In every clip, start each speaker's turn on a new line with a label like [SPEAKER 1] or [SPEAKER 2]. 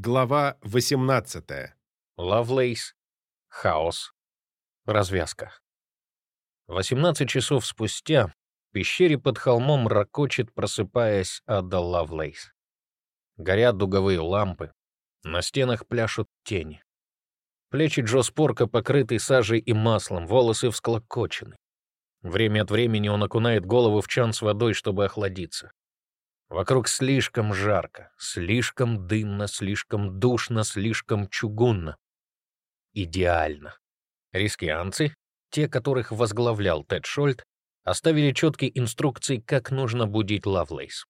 [SPEAKER 1] Глава 18.
[SPEAKER 2] Лавлейс. Хаос. Развязка. 18 часов спустя в пещере под холмом ракочет, просыпаясь Ада Лавлейс. Горят дуговые лампы, на стенах пляшут тени. Плечи Джо Спорка покрыты сажей и маслом, волосы всклокочены. Время от времени он окунает голову в чан с водой, чтобы охладиться. Вокруг слишком жарко, слишком дымно, слишком душно, слишком чугунно. Идеально. Рискианцы, те, которых возглавлял Тед Шольт, оставили четкие инструкции, как нужно будить Лавлейс.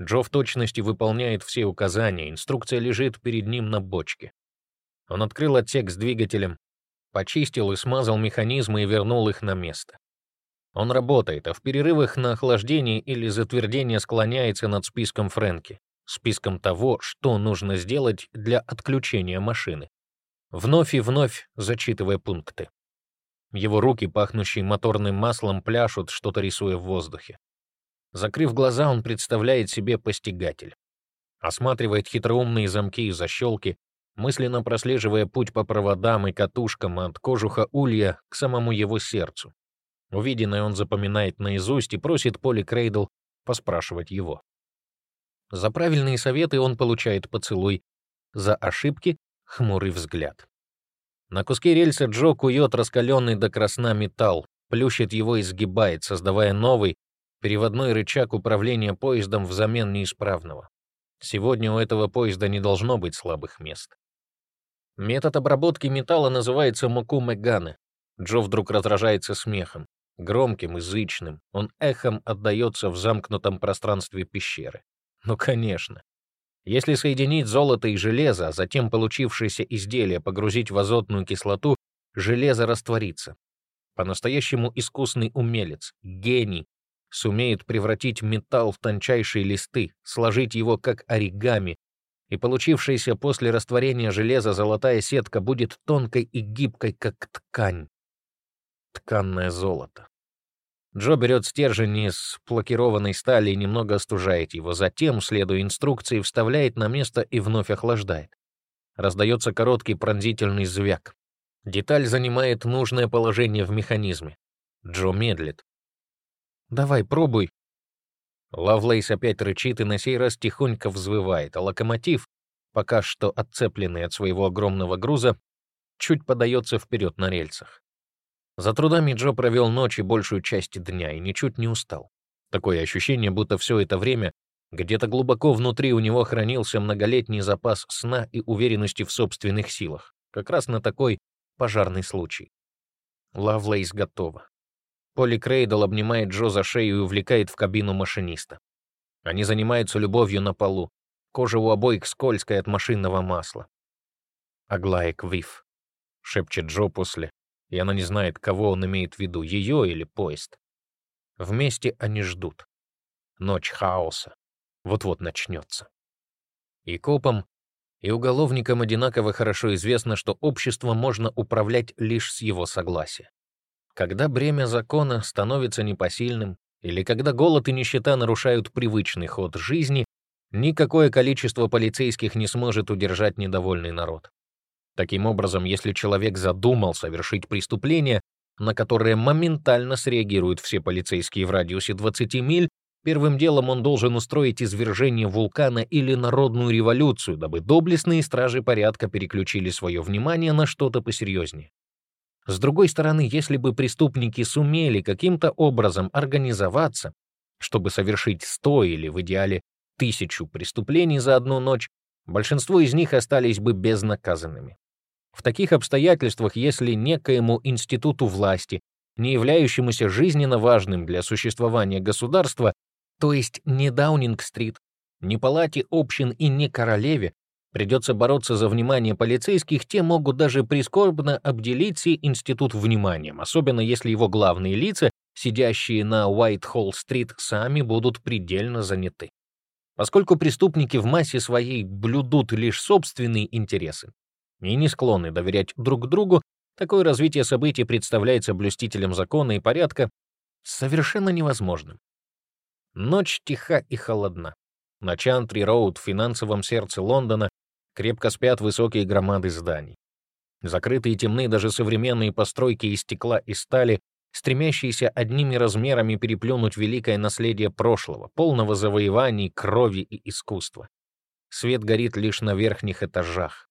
[SPEAKER 2] Джо в точности выполняет все указания, инструкция лежит перед ним на бочке. Он открыл отсек с двигателем, почистил и смазал механизмы и вернул их на место. Он работает, а в перерывах на охлаждение или затвердение склоняется над списком Фрэнки, списком того, что нужно сделать для отключения машины, вновь и вновь зачитывая пункты. Его руки, пахнущие моторным маслом, пляшут, что-то рисуя в воздухе. Закрыв глаза, он представляет себе постигатель. Осматривает хитроумные замки и защелки, мысленно прослеживая путь по проводам и катушкам от кожуха улья к самому его сердцу, Увиденное он запоминает наизусть и просит Поли Крейдл поспрашивать его. За правильные советы он получает поцелуй, за ошибки — хмурый взгляд. На куске рельса Джо кует раскаленный до красна металл, плющит его и сгибает, создавая новый, переводной рычаг управления поездом взамен неисправного. Сегодня у этого поезда не должно быть слабых мест. Метод обработки металла называется муку Меганы. Джо вдруг раздражается смехом. Громким и зычным, он эхом отдается в замкнутом пространстве пещеры. Ну, конечно. Если соединить золото и железо, а затем получившееся изделие погрузить в азотную кислоту, железо растворится. По-настоящему искусный умелец, гений, сумеет превратить металл в тончайшие листы, сложить его как оригами, и получившаяся после растворения железа золотая сетка будет тонкой и гибкой, как ткань тканное золото. Джо берет стержень из плакированной стали и немного остужает его, затем, следуя инструкции, вставляет на место и вновь охлаждает. Раздается короткий пронзительный звяк. Деталь занимает нужное положение в механизме. Джо медлит. «Давай, пробуй». Лавлейс опять рычит и на сей раз тихонько взвывает, а локомотив, пока что отцепленный от своего огромного груза, чуть подается вперед на рельсах. За трудами Джо провел ночь и большую часть дня и ничуть не устал. Такое ощущение, будто все это время где-то глубоко внутри у него хранился многолетний запас сна и уверенности в собственных силах, как раз на такой пожарный случай. Лавлейс готова. Поли Крейдл обнимает Джо за шею и увлекает в кабину машиниста. Они занимаются любовью на полу. Кожа у обоих скользкая от машинного масла. «Аглая Квиф», — шепчет Джо после, и она не знает, кого он имеет в виду, ее или поезд. Вместе они ждут. Ночь хаоса вот-вот начнется. И копам, и уголовникам одинаково хорошо известно, что общество можно управлять лишь с его согласия. Когда бремя закона становится непосильным, или когда голод и нищета нарушают привычный ход жизни, никакое количество полицейских не сможет удержать недовольный народ. Таким образом, если человек задумал совершить преступление, на которое моментально среагируют все полицейские в радиусе 20 миль, первым делом он должен устроить извержение вулкана или народную революцию, дабы доблестные стражи порядка переключили свое внимание на что-то посерьезнее. С другой стороны, если бы преступники сумели каким-то образом организоваться, чтобы совершить 100 или в идеале тысячу преступлений за одну ночь, большинство из них остались бы безнаказанными. В таких обстоятельствах, если некоему институту власти, не являющемуся жизненно важным для существования государства, то есть не Даунинг-стрит, не палате общин и не королеве, придется бороться за внимание полицейских, те могут даже прискорбно обделить сей институт вниманием, особенно если его главные лица, сидящие на Уайт-Холл-стрит, сами будут предельно заняты. Поскольку преступники в массе своей блюдут лишь собственные интересы, и не склонны доверять друг другу, такое развитие событий представляется блюстителям закона и порядка совершенно невозможным. Ночь тиха и холодна. На Чантри-Роуд в финансовом сердце Лондона Крепко спят высокие громады зданий. Закрытые и темны даже современные постройки из стекла и стали, стремящиеся одними размерами переплюнуть великое наследие прошлого, полного завоеваний, крови и искусства. Свет горит лишь на верхних этажах,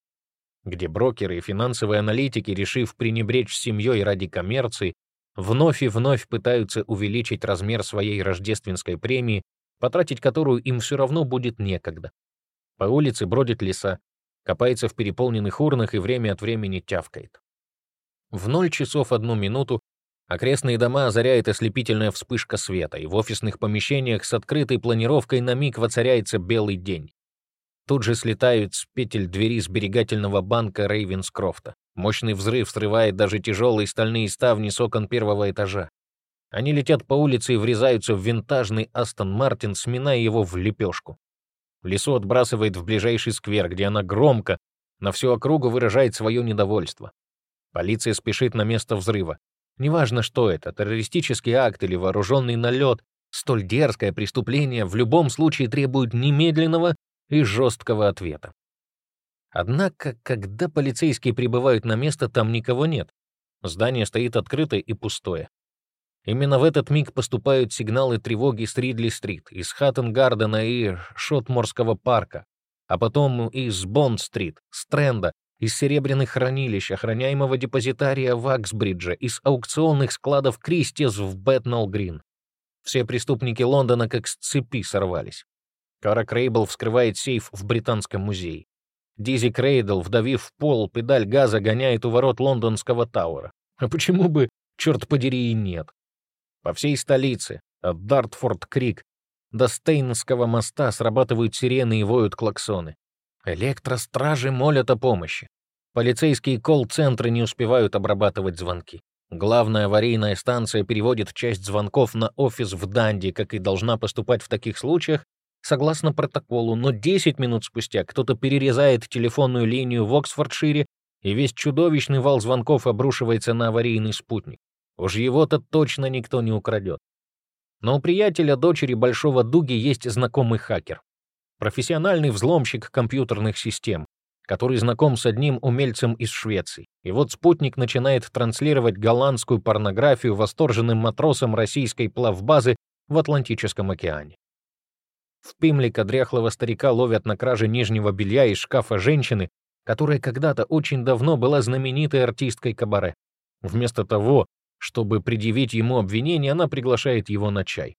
[SPEAKER 2] где брокеры и финансовые аналитики, решив пренебречь семьей ради коммерции, вновь и вновь пытаются увеличить размер своей рождественской премии, потратить которую им все равно будет некогда. По улице бродит лиса, копается в переполненных урнах и время от времени тявкает. В ноль часов одну минуту окрестные дома озаряет ослепительная вспышка света, и в офисных помещениях с открытой планировкой на миг воцаряется белый день. Тут же слетают с петель двери сберегательного банка Рейвенскрофта. Мощный взрыв срывает даже тяжелые стальные ставни с окон первого этажа. Они летят по улице и врезаются в винтажный Астон Мартин, сминая его в лепешку. Лесу отбрасывает в ближайший сквер, где она громко на всю округу выражает свое недовольство. Полиция спешит на место взрыва. Неважно, что это, террористический акт или вооруженный налет, столь дерзкое преступление в любом случае требует немедленного и жесткого ответа. Однако, когда полицейские прибывают на место, там никого нет. Здание стоит открытое и пустое. Именно в этот миг поступают сигналы тревоги с Ридли-стрит, из Хаттенгардена и Шотморского парка, а потом из Бонд-стрит, Стрэнда, из серебряных хранилищ, охраняемого депозитария в Аксбридже, из аукционных складов Кристис в Бэтнолл-Грин. Все преступники Лондона как с цепи сорвались. Кара Крейбл вскрывает сейф в Британском музее. Дизи Крейдл, вдавив в пол, педаль газа гоняет у ворот лондонского Тауэра. А почему бы, черт подери, и нет? По всей столице, от Дартфорд-Крик до Стейнского моста срабатывают сирены и воют клаксоны. Электростражи молят о помощи. Полицейские колл-центры не успевают обрабатывать звонки. Главная аварийная станция переводит часть звонков на офис в Данди, как и должна поступать в таких случаях, согласно протоколу, но 10 минут спустя кто-то перерезает телефонную линию в Оксфордшире, и весь чудовищный вал звонков обрушивается на аварийный спутник. Уж его-то точно никто не украдет. Но у приятеля дочери Большого Дуги есть знакомый хакер. Профессиональный взломщик компьютерных систем, который знаком с одним умельцем из Швеции. И вот спутник начинает транслировать голландскую порнографию восторженным матросам российской плавбазы в Атлантическом океане. В Пимлика дряхлого старика ловят на краже нижнего белья из шкафа женщины, которая когда-то очень давно была знаменитой артисткой кабаре. Вместо того, чтобы предъявить ему обвинение, она приглашает его на чай.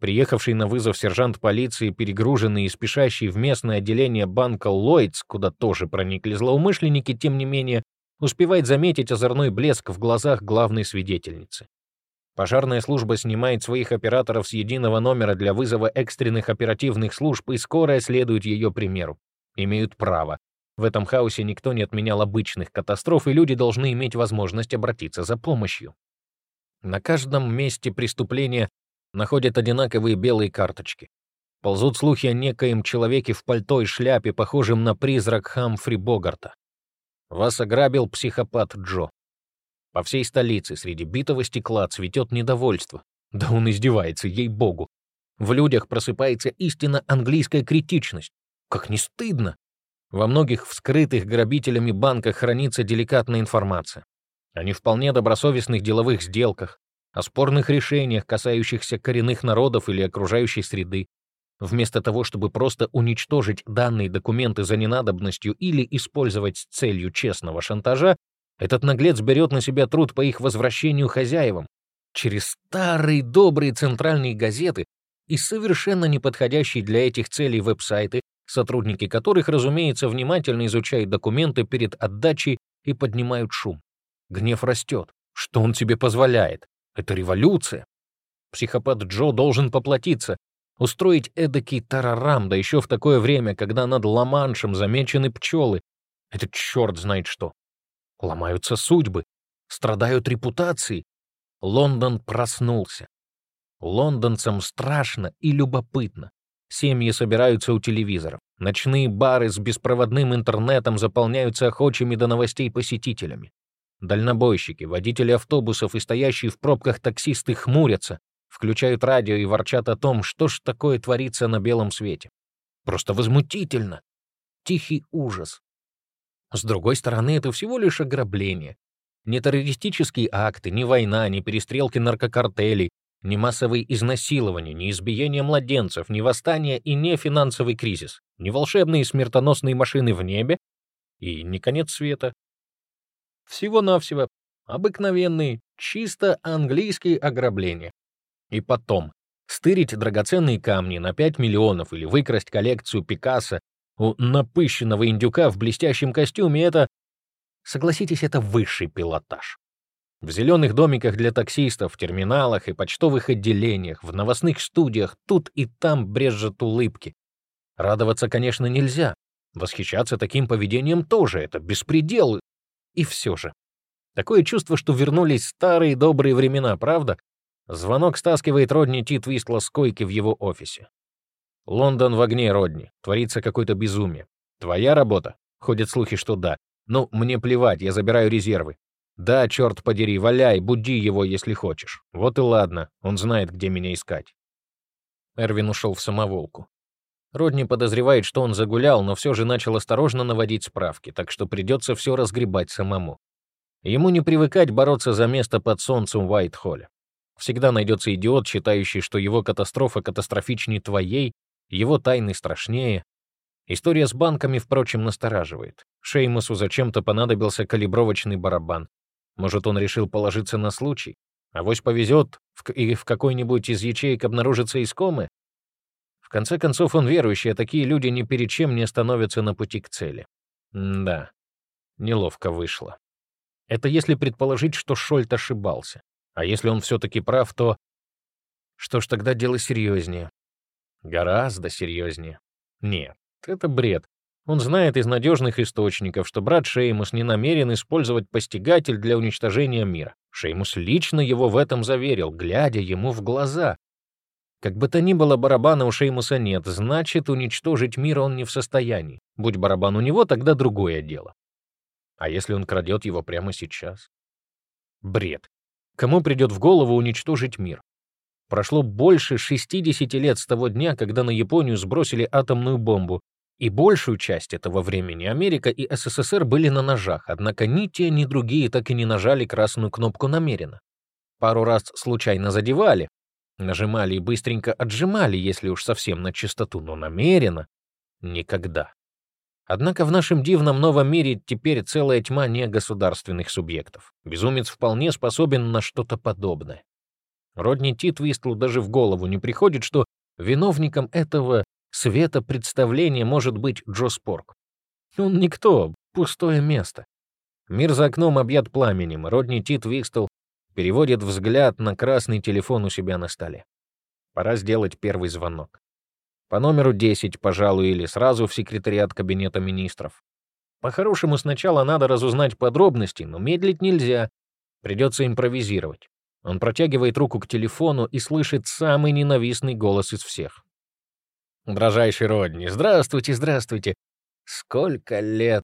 [SPEAKER 2] Приехавший на вызов сержант полиции, перегруженный и спешащий в местное отделение банка Ллойдс, куда тоже проникли злоумышленники, тем не менее, успевает заметить озорной блеск в глазах главной свидетельницы. Пожарная служба снимает своих операторов с единого номера для вызова экстренных оперативных служб, и скорая следует ее примеру. Имеют право. В этом хаосе никто не отменял обычных катастроф, и люди должны иметь возможность обратиться за помощью. На каждом месте преступления находят одинаковые белые карточки. Ползут слухи о некоем человеке в пальто и шляпе, похожем на призрак Хамфри Богарта. Вас ограбил психопат Джо. По всей столице среди битого стекла цветет недовольство. Да он издевается, ей-богу. В людях просыпается истинно английская критичность. Как не стыдно. Во многих вскрытых грабителями банках хранится деликатная информация. О не вполне добросовестных деловых сделках, о спорных решениях, касающихся коренных народов или окружающей среды. Вместо того, чтобы просто уничтожить данные документы за ненадобностью или использовать с целью честного шантажа, этот наглец берет на себя труд по их возвращению хозяевам через старые добрые центральные газеты и совершенно неподходящие для этих целей веб-сайты, сотрудники которых, разумеется, внимательно изучают документы перед отдачей и поднимают шум. Гнев растет. Что он тебе позволяет? Это революция. Психопат Джо должен поплатиться, устроить эдакий тарарам, да еще в такое время, когда над Ла-Маншем замечены пчелы. Это черт знает что. Ломаются судьбы, страдают репутации. Лондон проснулся. Лондонцам страшно и любопытно. Семьи собираются у телевизоров. Ночные бары с беспроводным интернетом заполняются охочими до новостей посетителями. Дальнобойщики, водители автобусов и стоящие в пробках таксисты хмурятся, включают радио и ворчат о том, что ж такое творится на белом свете. Просто возмутительно. тихий ужас. С другой стороны, это всего лишь ограбление. Не террористические акты, не война, не перестрелки наркокартелей, не массовые изнасилования, не избиение младенцев, не восстание и не финансовый кризис, не волшебные смертоносные машины в небе и не конец света. Всего-навсего обыкновенные, чисто английские ограбления. И потом, стырить драгоценные камни на 5 миллионов или выкрасть коллекцию Пикассо у напыщенного индюка в блестящем костюме — это, согласитесь, это высший пилотаж. В зеленых домиках для таксистов, в терминалах и почтовых отделениях, в новостных студиях тут и там брежет улыбки. Радоваться, конечно, нельзя. Восхищаться таким поведением тоже — это беспредел. И все же. Такое чувство, что вернулись старые добрые времена, правда? Звонок стаскивает Родни Ти Твистла с койки в его офисе. «Лондон в огне, Родни. Творится какое-то безумие. Твоя работа?» Ходят слухи, что да. Ну, мне плевать, я забираю резервы. Да, черт подери, валяй, буди его, если хочешь. Вот и ладно, он знает, где меня искать. Эрвин ушел в самоволку. Родни подозревает, что он загулял, но все же начал осторожно наводить справки, так что придется все разгребать самому. Ему не привыкать бороться за место под солнцем в Уайт-Холле. Всегда найдется идиот, считающий, что его катастрофа катастрофичнее твоей, его тайны страшнее. История с банками, впрочем, настораживает. Шеймусу зачем-то понадобился калибровочный барабан. Может, он решил положиться на случай? Авось повезет, и в какой-нибудь из ячеек обнаружится искомы? В конце концов, он верующий, а такие люди ни перед чем не становятся на пути к цели. М да, неловко вышло. Это если предположить, что Шольт ошибался. А если он все-таки прав, то... Что ж, тогда дело серьезнее. Гораздо серьезнее. Нет, это бред. Он знает из надежных источников, что брат Шеймус не намерен использовать постигатель для уничтожения мира. Шеймус лично его в этом заверил, глядя ему в глаза. Как бы то ни было, барабана у Шеймуса нет, значит, уничтожить мир он не в состоянии. Будь барабан у него, тогда другое дело. А если он крадет его прямо сейчас? Бред. Кому придет в голову уничтожить мир? Прошло больше 60 лет с того дня, когда на Японию сбросили атомную бомбу, и большую часть этого времени Америка и СССР были на ножах, однако ни те, ни другие так и не нажали красную кнопку намеренно. Пару раз случайно задевали, нажимали и быстренько отжимали, если уж совсем на чистоту, но намеренно — никогда. Однако в нашем дивном новом мире теперь целая тьма негосударственных субъектов. Безумец вполне способен на что-то подобное. Родни Титвистлу даже в голову не приходит, что виновником этого света представления может быть Джо Спорк. Он никто, пустое место. Мир за окном объят пламенем, Родни Тит Вистл переводит взгляд на красный телефон у себя на столе. Пора сделать первый звонок. По номеру 10, пожалуй, или сразу в секретариат кабинета министров. По-хорошему, сначала надо разузнать подробности, но медлить нельзя. Придется импровизировать. Он протягивает руку к телефону и слышит самый ненавистный голос из всех. «Дрожайший Родни, здравствуйте, здравствуйте. Сколько лет?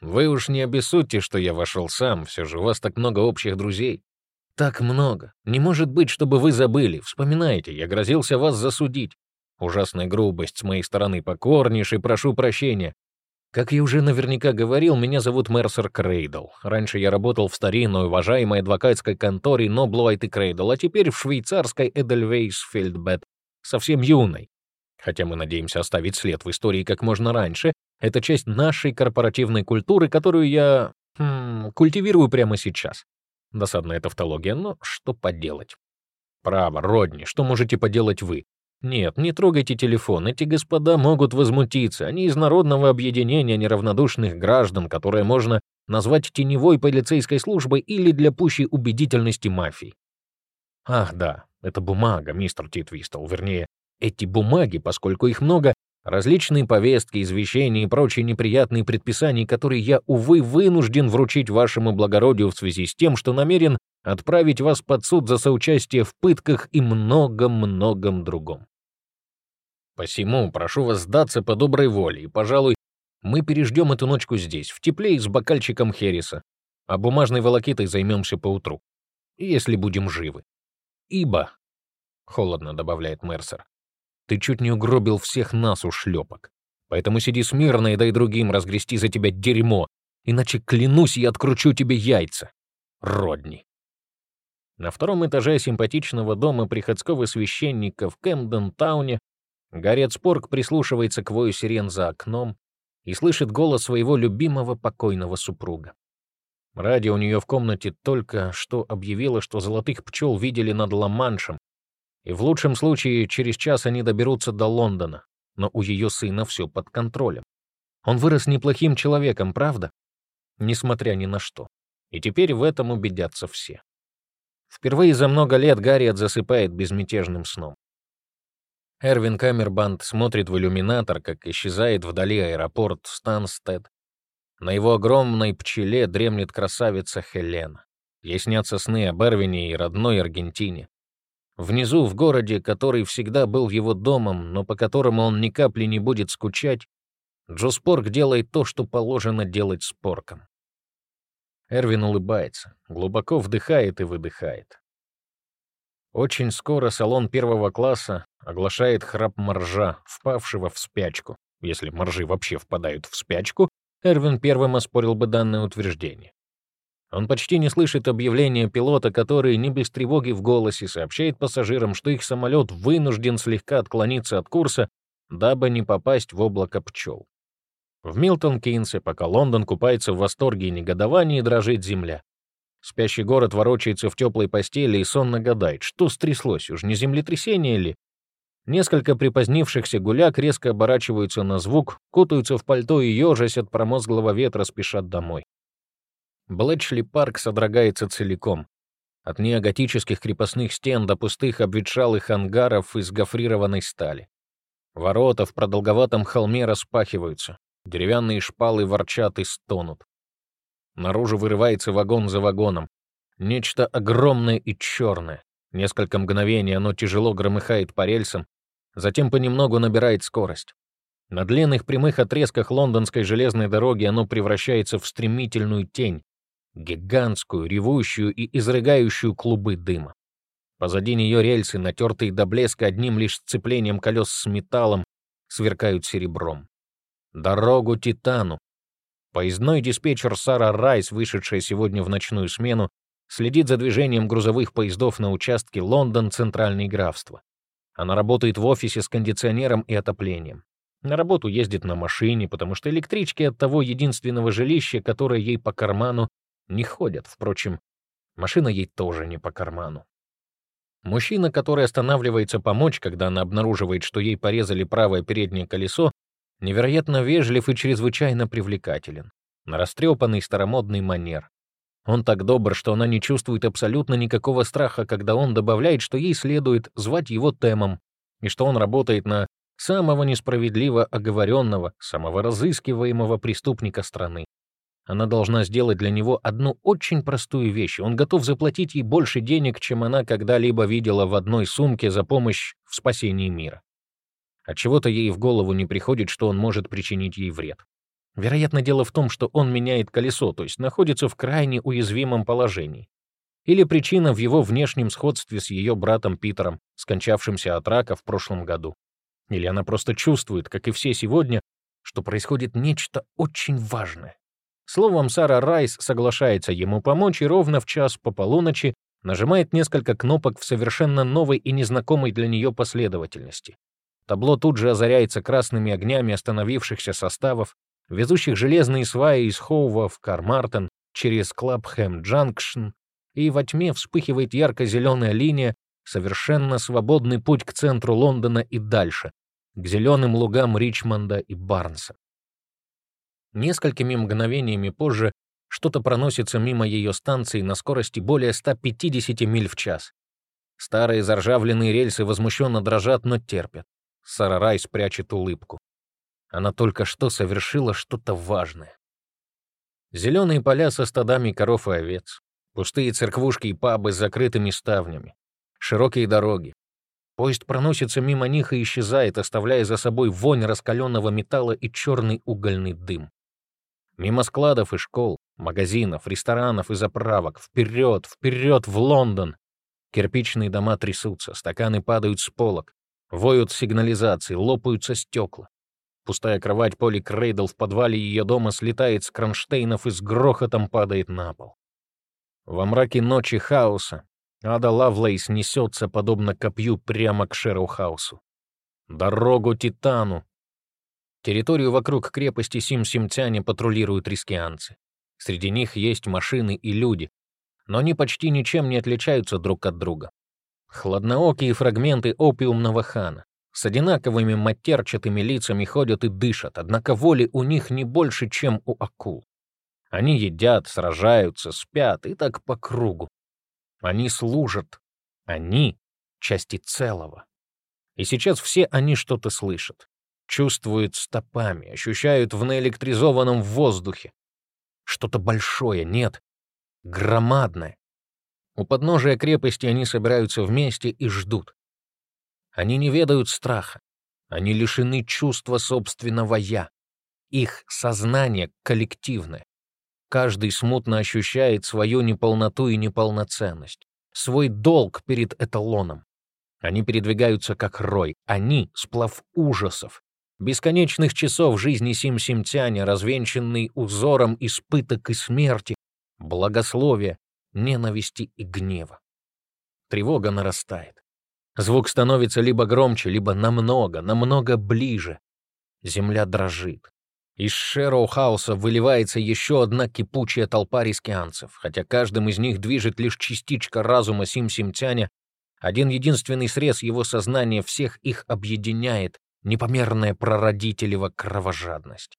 [SPEAKER 2] Вы уж не обессудьте, что я вошел сам, все же у вас так много общих друзей. Так много. Не может быть, чтобы вы забыли. Вспоминайте, я грозился вас засудить. Ужасная грубость с моей стороны покорнейший, прошу прощения. Как я уже наверняка говорил, меня зовут Мерсер Крейдл. Раньше я работал в старинной, уважаемой адвокатской конторе Ноблуайт и Крейдл, а теперь в швейцарской Эдельвейс Фельдбет, совсем юной. Хотя мы надеемся оставить след в истории как можно раньше, это часть нашей корпоративной культуры, которую я хм, культивирую прямо сейчас. Досадная тавтология, но что поделать. Право, Родни, что можете поделать вы? Нет, не трогайте телефон, эти господа могут возмутиться. Они из народного объединения неравнодушных граждан, которое можно назвать теневой полицейской службой или для пущей убедительности мафией. Ах, да, это бумага, мистер Титвистл, вернее, эти бумаги, поскольку их много, различные повестки, извещения и прочие неприятные предписания, которые я, увы, вынужден вручить вашему благородию в связи с тем, что намерен отправить вас под суд за соучастие в пытках и многом-многом другом. Посему прошу вас сдаться по доброй воле, и, пожалуй, мы переждем эту ночку здесь, в тепле и с бокальчиком Хереса, а бумажной волокитой займемся поутру, если будем живы. Ибо, — холодно добавляет Мерсер, — ты чуть не угробил всех нас у шлепок. Поэтому сиди смирно и дай другим разгрести за тебя дерьмо, иначе, клянусь, я откручу тебе яйца. Родни. На втором этаже симпатичного дома приходского священника в Кэмден-тауне Гарриет Спорг прислушивается к вою сирен за окном и слышит голос своего любимого покойного супруга. Радио у нее в комнате только что объявило, что золотых пчел видели над Ла-Маншем, и в лучшем случае через час они доберутся до Лондона, но у ее сына все под контролем. Он вырос неплохим человеком, правда? Несмотря ни на что. И теперь в этом убедятся все. Впервые за много лет Гарриет засыпает безмятежным сном. Эрвин Камербанд смотрит в иллюминатор, как исчезает вдали аэропорт Станстед. На его огромной пчеле дремлет красавица Хелена. Ей снятся сны об Эрвине и родной Аргентине. Внизу, в городе, который всегда был его домом, но по которому он ни капли не будет скучать, Джо Спорк делает то, что положено делать спорком. Эрвин улыбается, глубоко вдыхает и выдыхает. Очень скоро салон первого класса оглашает храп моржа, впавшего в спячку. Если моржи вообще впадают в спячку, Эрвин первым оспорил бы данное утверждение. Он почти не слышит объявления пилота, который не без тревоги в голосе сообщает пассажирам, что их самолет вынужден слегка отклониться от курса, дабы не попасть в облако пчел. В Милтон-Кейнсе, пока Лондон купается в восторге и негодовании, дрожит земля. Спящий город ворочается в теплой постели и сонно гадает, что стряслось, уж не землетрясение ли? Несколько припозднившихся гуляк резко оборачиваются на звук, кутаются в пальто и ежась от промозглого ветра спешат домой. Блэчли парк содрогается целиком. От неоготических крепостных стен до пустых обветшалых ангаров из гофрированной стали. Ворота в продолговатом холме распахиваются. Деревянные шпалы ворчат и стонут. Наружу вырывается вагон за вагоном. Нечто огромное и черное. Несколько мгновений оно тяжело громыхает по рельсам, затем понемногу набирает скорость. На длинных прямых отрезках лондонской железной дороги оно превращается в стремительную тень, гигантскую, ревущую и изрыгающую клубы дыма. Позади нее рельсы, натертые до блеска одним лишь сцеплением колес с металлом, сверкают серебром. Дорогу Титану. Поездной диспетчер Сара Райс, вышедшая сегодня в ночную смену, следит за движением грузовых поездов на участке Лондон Центральное графство. Она работает в офисе с кондиционером и отоплением. На работу ездит на машине, потому что электрички от того единственного жилища, которое ей по карману, не ходят. Впрочем, машина ей тоже не по карману. Мужчина, который останавливается помочь, когда она обнаруживает, что ей порезали правое переднее колесо, Невероятно вежлив и чрезвычайно привлекателен. На растрепанный старомодный манер. Он так добр, что она не чувствует абсолютно никакого страха, когда он добавляет, что ей следует звать его Темом, и что он работает на самого несправедливо оговоренного, самого разыскиваемого преступника страны. Она должна сделать для него одну очень простую вещь. Он готов заплатить ей больше денег, чем она когда-либо видела в одной сумке за помощь в спасении мира. Отчего-то ей в голову не приходит, что он может причинить ей вред. Вероятно, дело в том, что он меняет колесо, то есть находится в крайне уязвимом положении. Или причина в его внешнем сходстве с ее братом Питером, скончавшимся от рака в прошлом году. Или она просто чувствует, как и все сегодня, что происходит нечто очень важное. Словом, Сара Райс соглашается ему помочь и ровно в час по полуночи нажимает несколько кнопок в совершенно новой и незнакомой для нее последовательности. Табло тут же озаряется красными огнями остановившихся составов, везущих железные сваи из Хоува в Кармартен через Клэпхэм-Джанкшн, и во тьме вспыхивает ярко-зеленая линия, совершенно свободный путь к центру Лондона и дальше, к зеленым лугам Ричмонда и Барнса. Несколькими мгновениями позже что-то проносится мимо ее станции на скорости более 150 миль в час. Старые заржавленные рельсы возмущенно дрожат, но терпят. Сара Райс прячет улыбку. Она только что совершила что-то важное. Зеленые поля со стадами коров и овец, пустые церквушки и пабы с закрытыми ставнями, широкие дороги. Поезд проносится мимо них и исчезает, оставляя за собой вонь раскаленного металла и черный угольный дым. Мимо складов и школ, магазинов, ресторанов и заправок, вперед, вперед в Лондон. Кирпичные дома трясутся, стаканы падают с полок, Воют сигнализации, лопаются стекла. Пустая кровать Поли Крейдл в подвале ее дома слетает с кронштейнов и с грохотом падает на пол. Во мраке ночи хаоса Ада Лавлейс несется, подобно копью, прямо к Шерроу-хаусу. Дорогу Титану. Территорию вокруг крепости Сим-Симтяне патрулируют рискианцы. Среди них есть машины и люди, но они почти ничем не отличаются друг от друга. Хладноокие фрагменты опиумного хана. С одинаковыми матерчатыми лицами ходят и дышат, однако воли у них не больше, чем у акул. Они едят, сражаются, спят и так по кругу. Они служат. Они — части целого. И сейчас все они что-то слышат. Чувствуют стопами, ощущают в наэлектризованном воздухе. Что-то большое, нет, громадное. У подножия крепости они собираются вместе и ждут. Они не ведают страха. Они лишены чувства собственного «я». Их сознание коллективное. Каждый смутно ощущает свою неполноту и неполноценность, свой долг перед эталоном. Они передвигаются как рой, они — сплав ужасов, бесконечных часов жизни Сим-Симтяня, развенчанный узором испыток и смерти, благословия, ненависти и гнева. Тревога нарастает. Звук становится либо громче, либо намного, намного ближе. Земля дрожит. Из Шэроу-хауса выливается еще одна кипучая толпа рискианцев, хотя каждым из них движет лишь частичка разума Сим-Симтяня, один единственный срез его сознания всех их объединяет, непомерная прародителева кровожадность.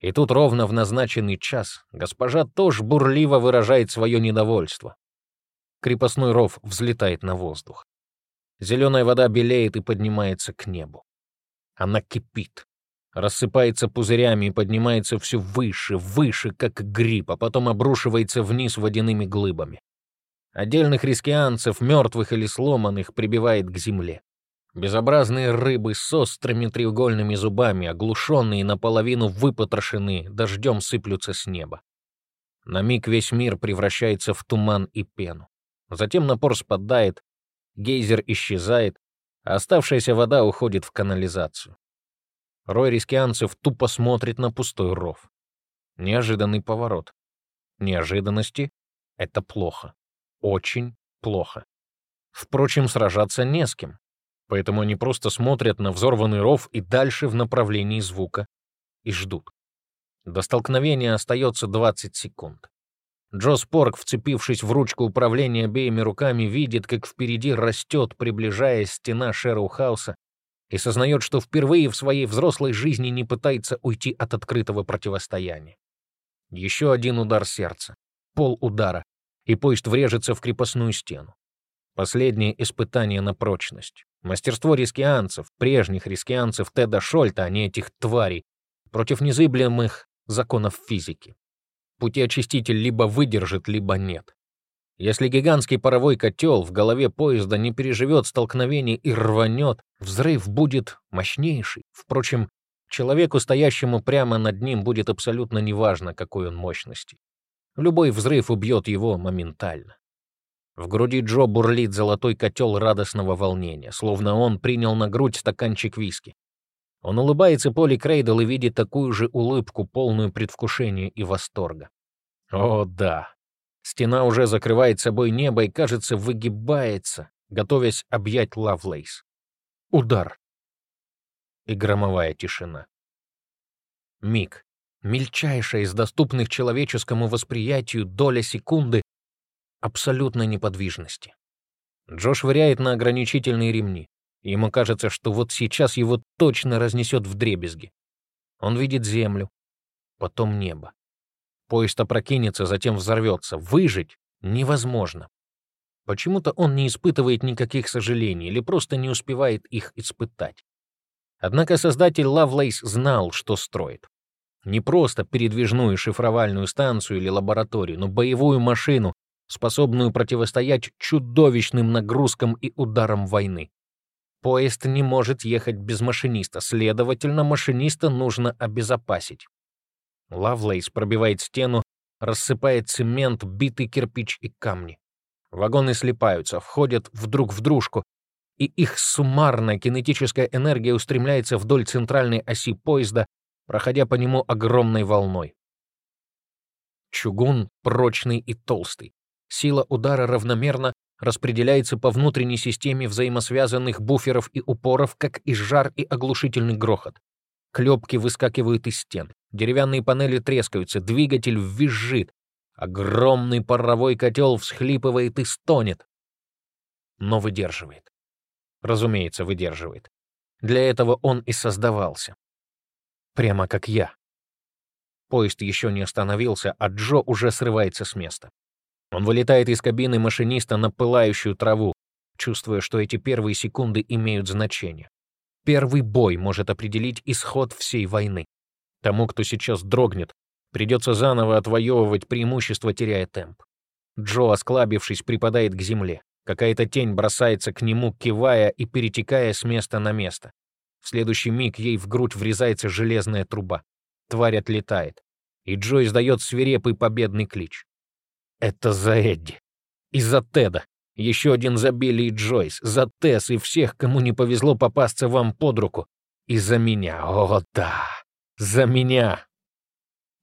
[SPEAKER 2] И тут ровно в назначенный час госпожа тоже бурливо выражает свое недовольство. Крепостной ров взлетает на воздух. Зеленая вода белеет и поднимается к небу. Она кипит, рассыпается пузырями и поднимается все выше, выше, как гриб, а потом обрушивается вниз водяными глыбами. Отдельных рискианцев, мертвых или сломанных, прибивает к земле. Безобразные рыбы с острыми треугольными зубами, оглушенные наполовину выпотрошенные, дождем сыплются с неба. На миг весь мир превращается в туман и пену. Затем напор спадает, гейзер исчезает, а оставшаяся вода уходит в канализацию. Рой рискианцев тупо смотрит на пустой ров. Неожиданный поворот. Неожиданности — это плохо. Очень плохо. Впрочем, сражаться не с кем. Поэтому они просто смотрят на взорванный ров и дальше в направлении звука и ждут. До столкновения остается 20 секунд. Джо Спорг, вцепившись в ручку управления обеими руками, видит, как впереди растет, приближаясь стена Шерроу-хауса, и сознает, что впервые в своей взрослой жизни не пытается уйти от открытого противостояния. Еще один удар сердца, пол удара, и поезд врежется в крепостную стену. Последнее испытание на прочность. Мастерство рискианцев, прежних рискианцев Теда Шольта, а не этих тварей, против незыблемых законов физики. Путеочиститель либо выдержит, либо нет. Если гигантский паровой котел в голове поезда не переживет столкновение и рванет, взрыв будет мощнейший. Впрочем, человеку, стоящему прямо над ним, будет абсолютно неважно, какой он мощности. Любой взрыв убьет его моментально. В груди Джо бурлит золотой котел радостного волнения, словно он принял на грудь стаканчик виски. Он улыбается Поли Крейдл и видит такую же улыбку, полную предвкушения и восторга. О, да, Стена уже закрывает собой небо и, кажется, выгибается, готовясь объять Лавлейс. Удар. И громовая тишина. Миг. Мельчайшая из доступных человеческому восприятию доля секунды абсолютной неподвижности. Джош швыряет на ограничительные ремни. Ему кажется, что вот сейчас его точно разнесет в дребезги. Он видит землю, потом небо. Поезд опрокинется, затем взорвется. Выжить невозможно. Почему-то он не испытывает никаких сожалений или просто не успевает их испытать. Однако создатель Лавлейс знал, что строит. Не просто передвижную шифровальную станцию или лабораторию, но боевую машину, способную противостоять чудовищным нагрузкам и ударам войны. Поезд не может ехать без машиниста, следовательно, машиниста нужно обезопасить. Лавлейс пробивает стену, рассыпает цемент, битый кирпич и камни. Вагоны слипаются, входят в друг в дружку, и их суммарная кинетическая энергия устремляется вдоль центральной оси поезда, проходя по нему огромной волной. Чугун прочный и толстый. Сила удара равномерно распределяется по внутренней системе взаимосвязанных буферов и упоров, как и жар и оглушительный грохот. Клепки выскакивают из стен, деревянные панели трескаются, двигатель визжит, огромный паровой котел всхлипывает и стонет. Но выдерживает. Разумеется, выдерживает. Для этого он и создавался. Прямо как я. Поезд еще не остановился, а Джо уже срывается с места. Он вылетает из кабины машиниста на пылающую траву, чувствуя, что эти первые секунды имеют значение. Первый бой может определить исход всей войны. Тому, кто сейчас дрогнет, придется заново отвоевывать преимущество, теряя темп. Джо, осклабившись, припадает к земле. Какая-то тень бросается к нему, кивая и перетекая с места на место. В следующий миг ей в грудь врезается железная труба. Тварь отлетает, и Джо издает свирепый победный клич. Это за Эдди. И за Теда. Еще один за Билли и Джойс. За Тесс и всех, кому не повезло попасться вам под руку. И за меня. О, да. За меня.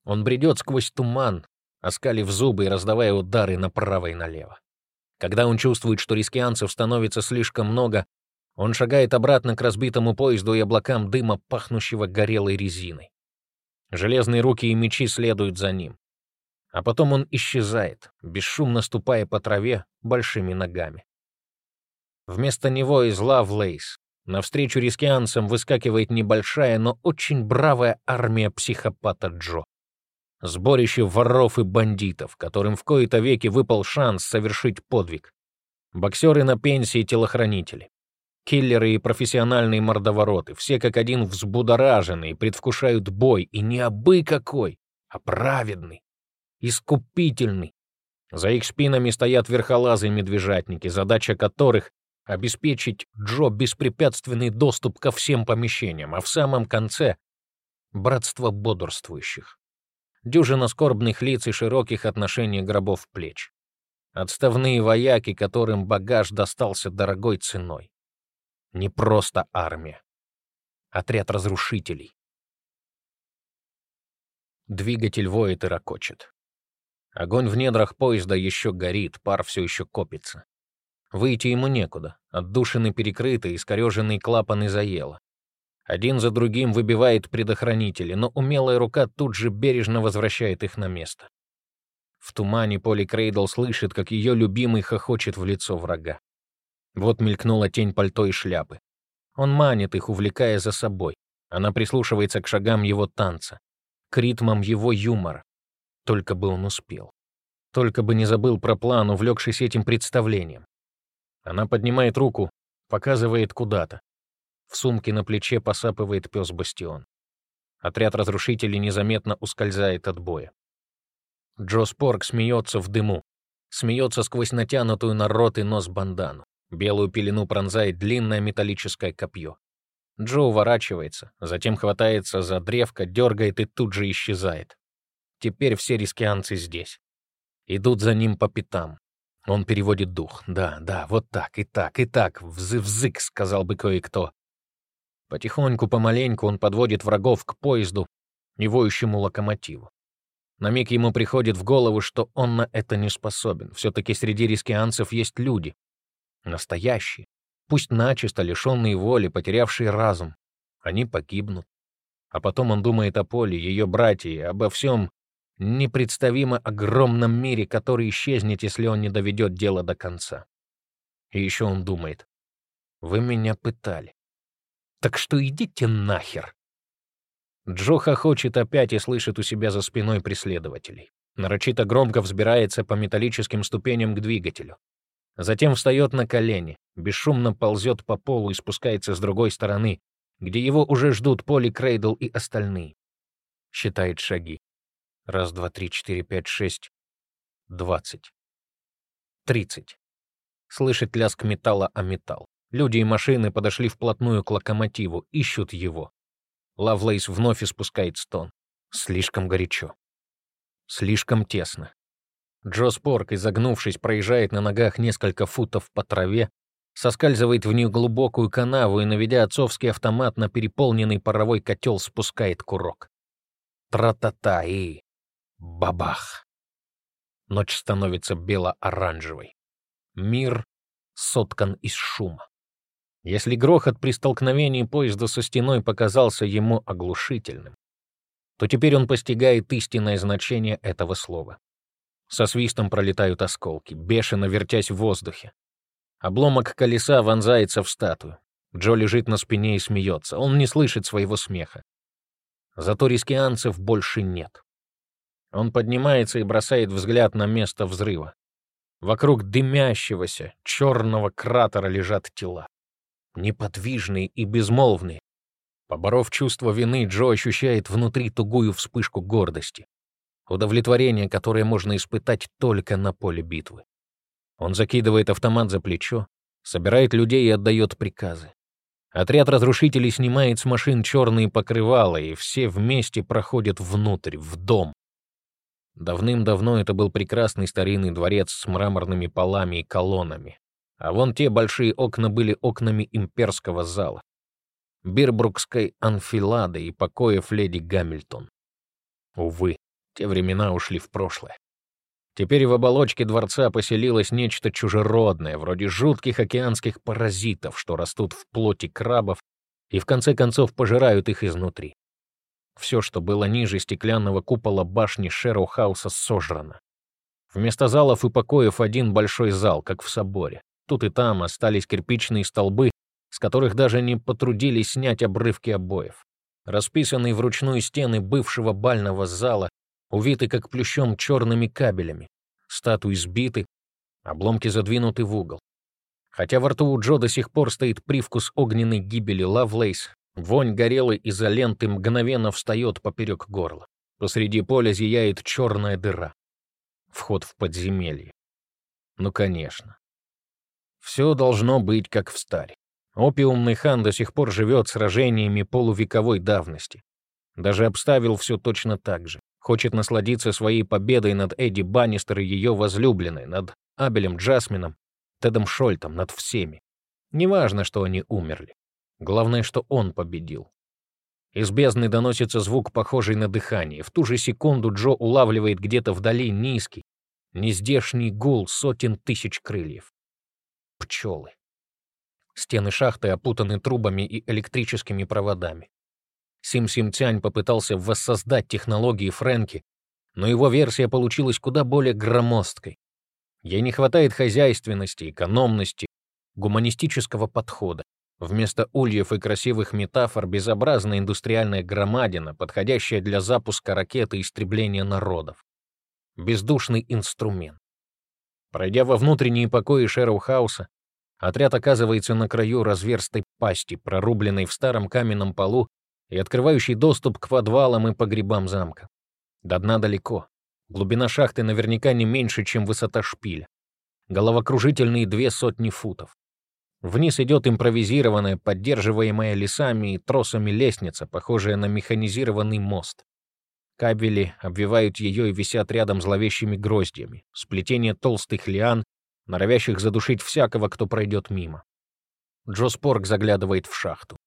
[SPEAKER 2] Он бредет сквозь туман, оскалив зубы и раздавая удары направо и налево. Когда он чувствует, что рискианцев становится слишком много, он шагает обратно к разбитому поезду и облакам дыма, пахнущего горелой резиной. Железные руки и мечи следуют за ним. А потом он исчезает, бесшумно ступая по траве большими ногами. Вместо него из Лавлейс навстречу рискианцам выскакивает небольшая, но очень бравая армия психопата Джо. Сборище воров и бандитов, которым в кои-то веки выпал шанс совершить подвиг. Боксеры на пенсии телохранители. Киллеры и профессиональные мордовороты, все как один взбудораженные, предвкушают бой, и не абы какой, а праведный искупительный. За их спинами стоят верхолазы-медвежатники, задача которых — обеспечить Джо беспрепятственный доступ ко всем помещениям, а в самом конце — братство бодрствующих. Дюжина скорбных лиц и широких отношений гробов плеч. Отставные вояки, которым багаж достался дорогой ценой. Не просто армия. Отряд разрушителей. Двигатель воет и ракочет. Огонь в недрах поезда еще горит, пар все еще копится. Выйти ему некуда, отдушины перекрыты, искореженные клапаны заело. Один за другим выбивает предохранители, но умелая рука тут же бережно возвращает их на место. В тумане Поли Крейдл слышит, как ее любимый хохочет в лицо врага. Вот мелькнула тень пальто и шляпы. Он манит их, увлекая за собой. Она прислушивается к шагам его танца, к ритмам его юмора. Только бы он успел. Только бы не забыл про план, увлекшись этим представлением. Она поднимает руку, показывает куда-то. В сумке на плече посапывает пес Бастион. Отряд разрушителей незаметно ускользает от боя. Джо Спорг смеется в дыму. Смеется сквозь натянутую на рот и нос бандану. Белую пелену пронзает длинное металлическое копье. Джо уворачивается, затем хватается за древко, дергает и тут же исчезает. Теперь все рискианцы здесь. Идут за ним по пятам. Он переводит дух. Да, да, вот так, и так, и так. Взы-взык, сказал бы кое-кто. Потихоньку, помаленьку он подводит врагов к поезду и воющему локомотиву. На миг ему приходит в голову, что он на это не способен. Все-таки среди рискианцев есть люди. Настоящие. Пусть начисто лишенные воли, потерявшие разум. Они погибнут. А потом он думает о Поле, ее братье, обо всем, непредставимо огромном мире, который исчезнет, если он не доведет дело до конца. И еще он думает, вы меня пытали. Так что идите нахер. Джо хохочет опять и слышит у себя за спиной преследователей. Нарочито громко взбирается по металлическим ступеням к двигателю. Затем встает на колени, бесшумно ползет по полу и спускается с другой стороны, где его уже ждут Поли Крейдл и остальные. Считает шаги. Раз, два, три, четыре, пять, шесть. Двадцать. Тридцать. Слышит лязг металла о металл. Люди и машины подошли вплотную к локомотиву, ищут его. Лавлейс вновь испускает стон. Слишком горячо. Слишком тесно. Джо Спорк, изогнувшись, проезжает на ногах несколько футов по траве, соскальзывает в неглубокую канаву и, наведя отцовский автомат на переполненный паровой котел, спускает курок. Тра-та-та и... бабах. Ночь становится бело-оранжевой. Мир соткан из шума. Если грохот при столкновении поезда со стеной показался ему оглушительным, то теперь он постигает истинное значение этого слова. Со свистом пролетают осколки, бешено вертясь в воздухе. Обломок колеса вонзается в статую. Джо лежит на спине и смеется. Он не слышит своего смеха. Зато рискианцев больше нет. Он поднимается и бросает взгляд на место взрыва. Вокруг дымящегося черного кратера лежат тела неподвижный и безмолвный. Поборов чувство вины, Джо ощущает внутри тугую вспышку гордости. Удовлетворение, которое можно испытать только на поле битвы. Он закидывает автомат за плечо, собирает людей и отдает приказы. Отряд разрушителей снимает с машин черные покрывала, и все вместе проходят внутрь, в дом. Давным-давно это был прекрасный старинный дворец с мраморными полами и колоннами. А вон те большие окна были окнами имперского зала. Бирбрукской анфилады и покоев леди Гамильтон. Увы, те времена ушли в прошлое. Теперь в оболочке дворца поселилось нечто чужеродное, вроде жутких океанских паразитов, что растут в плоти крабов и в конце концов пожирают их изнутри. Все, что было ниже стеклянного купола башни Шерроу-хауса, сожрано. Вместо залов и покоев один большой зал, как в соборе. Тут и там остались кирпичные столбы, с которых даже не потрудились снять обрывки обоев. Расписанные вручную стены бывшего бального зала, увиты как плющом черными кабелями, статуи сбиты, обломки задвинуты в угол. Хотя во рту у Джо до сих пор стоит привкус огненной гибели Лавлейс, вонь горелой изоленты мгновенно встает поперек горла. Посреди поля зияет черная дыра. Вход в подземелье. Ну, конечно. Все должно быть как в старе. Опиумный хан до сих пор живет сражениями полувековой давности. Даже обставил все точно так же. Хочет насладиться своей победой над Эдди Баннистер и ее возлюбленной, над Абелем Джасмином, Тедом Шольтом, над всеми. Неважно, что они умерли. Главное, что он победил. Из бездны доносится звук, похожий на дыхание. В ту же секунду Джо улавливает где-то вдали низкий, нездешний гул сотен тысяч крыльев пчелы. Стены шахты опутаны трубами и электрическими проводами. Сим-Сим-Тянь попытался воссоздать технологии Фрэнки, но его версия получилась куда более громоздкой. Ей не хватает хозяйственности, экономности, гуманистического подхода. Вместо ульев и красивых метафор безобразная индустриальная громадина, подходящая для запуска ракеты истребления народов. Бездушный инструмент. Пройдя во внутренние покои Шерроу-хауса, отряд оказывается на краю разверстой пасти, прорубленной в старом каменном полу и открывающей доступ к подвалам и погребам замка. До дна далеко. Глубина шахты наверняка не меньше, чем высота шпиля. Головокружительные две сотни футов. Вниз идет импровизированная, поддерживаемая лесами и тросами лестница, похожая на механизированный мост. Кабели обвивают ее и висят рядом зловещими гроздьями. Сплетение толстых лиан, норовящих задушить всякого, кто пройдет мимо. Джо Спорг заглядывает в шахту.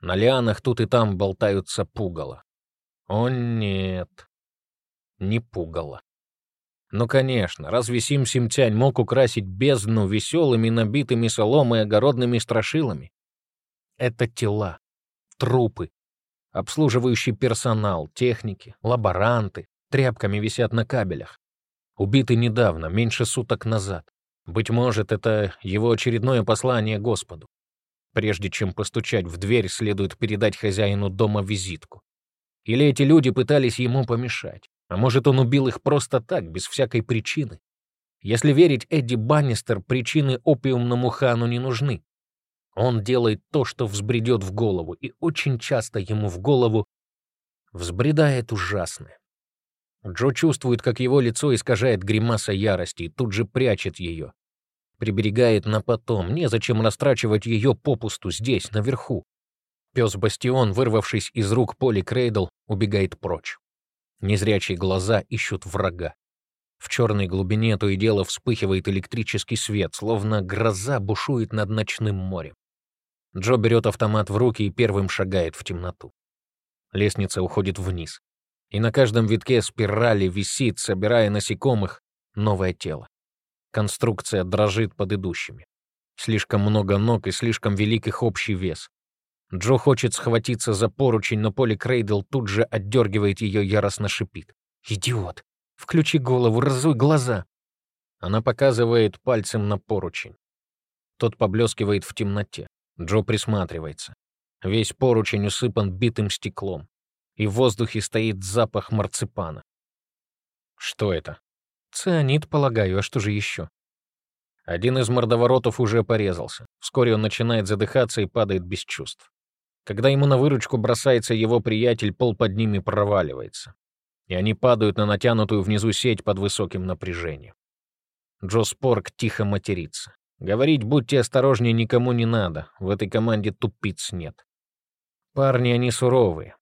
[SPEAKER 2] На лианах тут и там болтаются пугало. О нет, не пугало. Ну, конечно, разве Сим-Симтянь мог украсить бездну веселыми, набитыми соломой огородными страшилами? Это тела, трупы, Обслуживающий персонал, техники, лаборанты, тряпками висят на кабелях. Убиты недавно, меньше суток назад. Быть может, это его очередное послание Господу. Прежде чем постучать в дверь, следует передать хозяину дома визитку. Или эти люди пытались ему помешать. А может, он убил их просто так, без всякой причины. Если верить Эдди Баннистер, причины опиумному хану не нужны. Он делает то, что взбредет в голову, и очень часто ему в голову взбредает ужасное. Джо чувствует, как его лицо искажает гримаса ярости и тут же прячет ее. Приберегает на потом, незачем растрачивать ее попусту здесь, наверху. Пес Бастион, вырвавшись из рук Поли Крейдл, убегает прочь. Незрячие глаза ищут врага. В черной глубине то и дело вспыхивает электрический свет, словно гроза бушует над ночным морем. Джо берет автомат в руки и первым шагает в темноту. Лестница уходит вниз. И на каждом витке спирали висит, собирая насекомых, новое тело. Конструкция дрожит под идущими. Слишком много ног и слишком велик их общий вес. Джо хочет схватиться за поручень, но Поли Крейдл тут же отдергивает ее, яростно шипит. «Идиот! Включи голову, разуй глаза!» Она показывает пальцем на поручень. Тот поблескивает в темноте. Джо присматривается. Весь поручень усыпан битым стеклом. И в воздухе стоит запах марципана. Что это? Цианид, полагаю, а что же еще? Один из мордоворотов уже порезался. Вскоре он начинает задыхаться и падает без чувств. Когда ему на выручку бросается его приятель, пол под ними проваливается. И они падают на натянутую внизу сеть под высоким напряжением. Джо Спорк тихо матерится. Говорить «будьте осторожнее» никому не надо, в этой команде тупиц нет. Парни они суровые,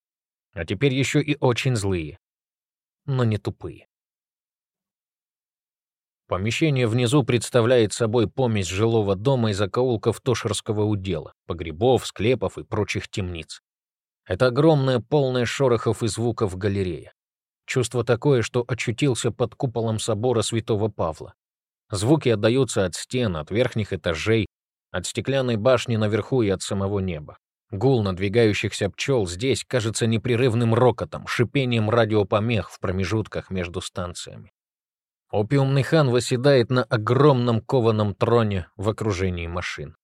[SPEAKER 2] а теперь еще и очень злые, но не тупые. Помещение внизу представляет собой помесь жилого дома и закоулков Тошерского удела, погребов, склепов и прочих темниц. Это огромная, полная шорохов и звуков галерея. Чувство такое, что очутился под куполом собора святого Павла. Звуки отдаются от стен, от верхних этажей, от стеклянной башни наверху и от самого неба. Гул надвигающихся пчел здесь кажется непрерывным рокотом, шипением радиопомех в промежутках между станциями. Опиумный хан восседает на огромном кованом троне в окружении машин.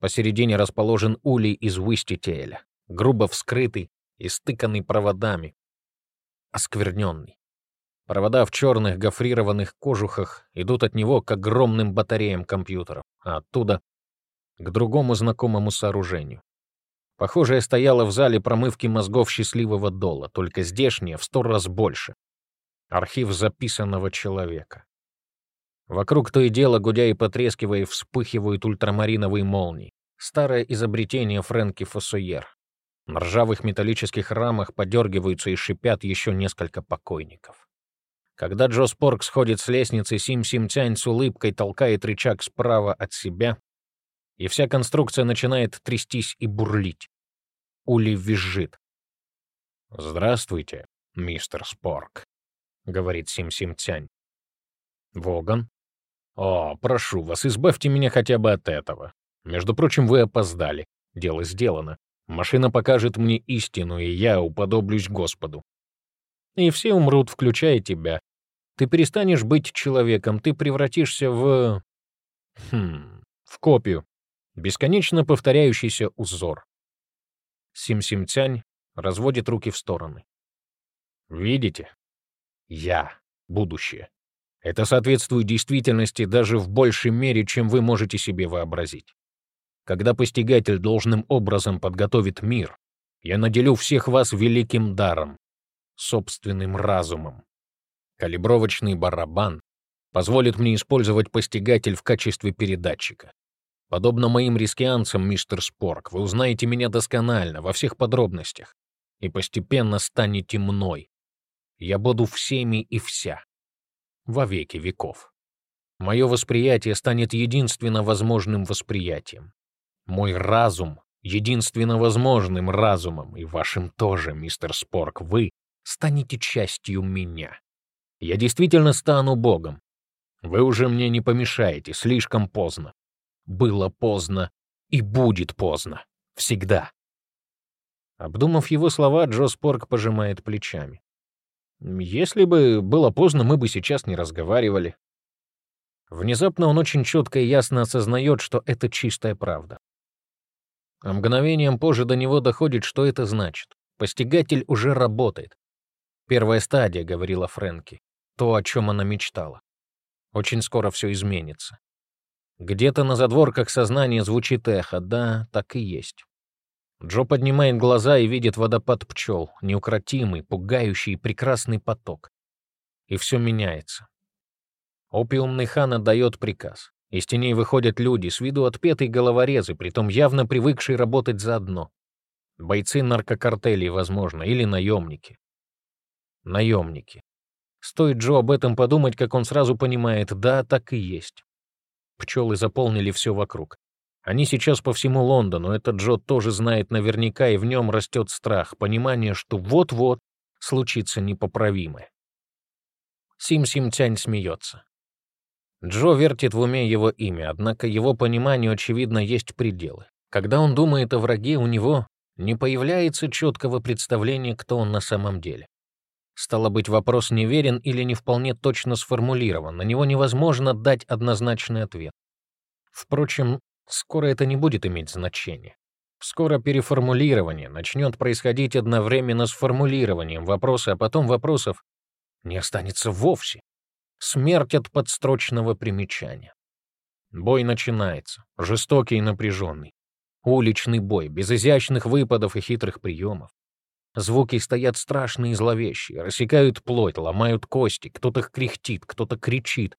[SPEAKER 2] Посередине расположен улей из Уистителя, грубо вскрытый и стыканный проводами, оскверненный. Провода в черных гофрированных кожухах идут от него к огромным батареям компьютеров, а оттуда — к другому знакомому сооружению. Похожее стояло в зале промывки мозгов счастливого Дола, только здешнее в сто раз больше. Архив записанного человека. Вокруг то и дело, гудя и потрескивая, вспыхивают ультрамариновые молнии. Старое изобретение Фрэнки Фоссуер. На ржавых металлических рамах подергиваются и шипят еще несколько покойников. Когда Джо Спорк сходит с лестницы, Сим-Сим-Тянь с улыбкой толкает рычаг справа от себя, и вся конструкция начинает трястись и бурлить. Ули визжит. «Здравствуйте, мистер Спорк», — говорит Сим-Сим-Тянь. «Воган?» «О, прошу вас, избавьте меня хотя бы от этого. Между прочим, вы опоздали. Дело сделано. Машина покажет мне истину, и я уподоблюсь Господу и все умрут, включая тебя. Ты перестанешь быть человеком, ты превратишься в... Хм... в копию. Бесконечно повторяющийся узор. Сим-Сим-Тянь разводит руки в стороны. Видите? Я — будущее. Это соответствует действительности даже в большей мере, чем вы можете себе вообразить. Когда постигатель должным образом подготовит мир, я наделю всех вас великим даром, собственным разумом. Калибровочный барабан позволит мне использовать постигатель в качестве передатчика. Подобно моим рискианцам, мистер Спорк, вы узнаете меня досконально, во всех подробностях, и постепенно станете мной. Я буду всеми и вся. Во веки веков. Мое восприятие станет единственно возможным восприятием. Мой разум — единственно возможным разумом, и вашим тоже, мистер Спорк, вы станете частью меня. Я действительно стану Богом. Вы уже мне не помешаете, слишком поздно. Было поздно и будет поздно. Всегда. Обдумав его слова, Джо Спорк пожимает плечами. Если бы было поздно, мы бы сейчас не разговаривали. Внезапно он очень четко и ясно осознает, что это чистая правда. А мгновением позже до него доходит, что это значит. Постигатель уже работает. Первая стадия, говорила Фрэнки, то, о чем она мечтала. Очень скоро все изменится. Где-то на задворках сознания звучит эхо, да, так и есть. Джо поднимает глаза и видит водопад пчел, неукротимый, пугающий прекрасный поток. И все меняется. Опиумный хан отдает приказ. Из теней выходят люди, с виду отпетые головорезы, притом явно привыкшие работать заодно. Бойцы наркокартелей, возможно, или наемники наемники. Стоит Джо об этом подумать, как он сразу понимает, да, так и есть. Пчелы заполнили все вокруг. Они сейчас по всему Лондону, этот Джо тоже знает наверняка, и в нем растет страх, понимание, что вот-вот случится непоправимое. Сим-Сим-Тянь смеется. Джо вертит в уме его имя, однако его пониманию, очевидно, есть пределы. Когда он думает о враге, у него не появляется четкого представления, кто он на самом деле. Стало быть, вопрос неверен или не вполне точно сформулирован, на него невозможно дать однозначный ответ. Впрочем, скоро это не будет иметь значения. Скоро переформулирование начнет происходить одновременно с формулированием вопроса, а потом вопросов не останется вовсе. Смерть от подстрочного примечания. Бой начинается, жестокий и напряженный. Уличный бой, без изящных выпадов и хитрых приемов. Звуки стоят страшные и зловещие, рассекают плоть, ломают кости, кто-то кряхтит, кто-то кричит.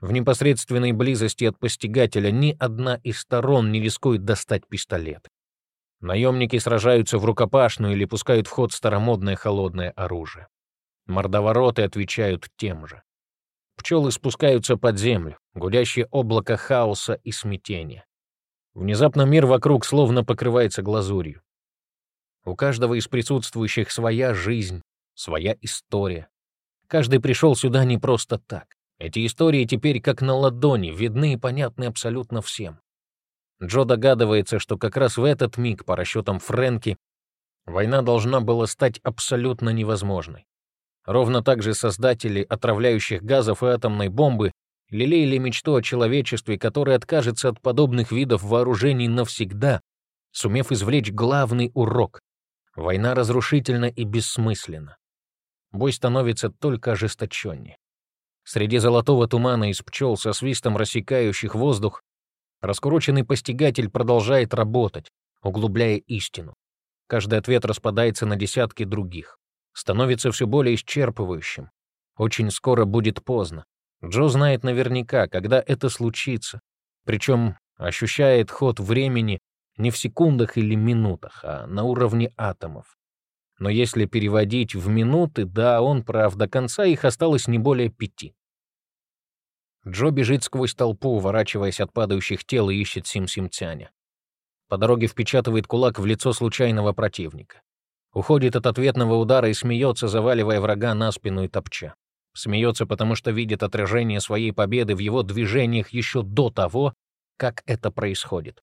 [SPEAKER 2] В непосредственной близости от постигателя ни одна из сторон не рискует достать пистолет. Наемники сражаются в рукопашную или пускают в ход старомодное холодное оружие. Мордовороты отвечают тем же. Пчелы спускаются под землю, гудящее облако хаоса и смятения. Внезапно мир вокруг словно покрывается глазурью. У каждого из присутствующих своя жизнь, своя история. Каждый пришел сюда не просто так. Эти истории теперь как на ладони, видны и понятны абсолютно всем. Джо догадывается, что как раз в этот миг, по расчетам Фрэнки, война должна была стать абсолютно невозможной. Ровно так же создатели отравляющих газов и атомной бомбы лелеяли мечту о человечестве, которое откажется от подобных видов вооружений навсегда, сумев извлечь главный урок. Война разрушительна и бессмысленна. Бой становится только ожесточеннее. Среди золотого тумана из пчел со свистом рассекающих воздух раскуроченный постигатель продолжает работать, углубляя истину. Каждый ответ распадается на десятки других становится все более исчерпывающим. Очень скоро будет поздно. Джо знает наверняка, когда это случится, причем ощущает ход времени не в секундах или минутах, а на уровне атомов. Но если переводить в минуты, да, он прав, до конца их осталось не более пяти. Джо бежит сквозь толпу, уворачиваясь от падающих тел и ищет Сим-Симтяня. По дороге впечатывает кулак в лицо случайного противника. Уходит от ответного удара и смеется, заваливая врага на спину и топча. Смеется, потому что видит отражение своей победы в его движениях еще до того, как это происходит.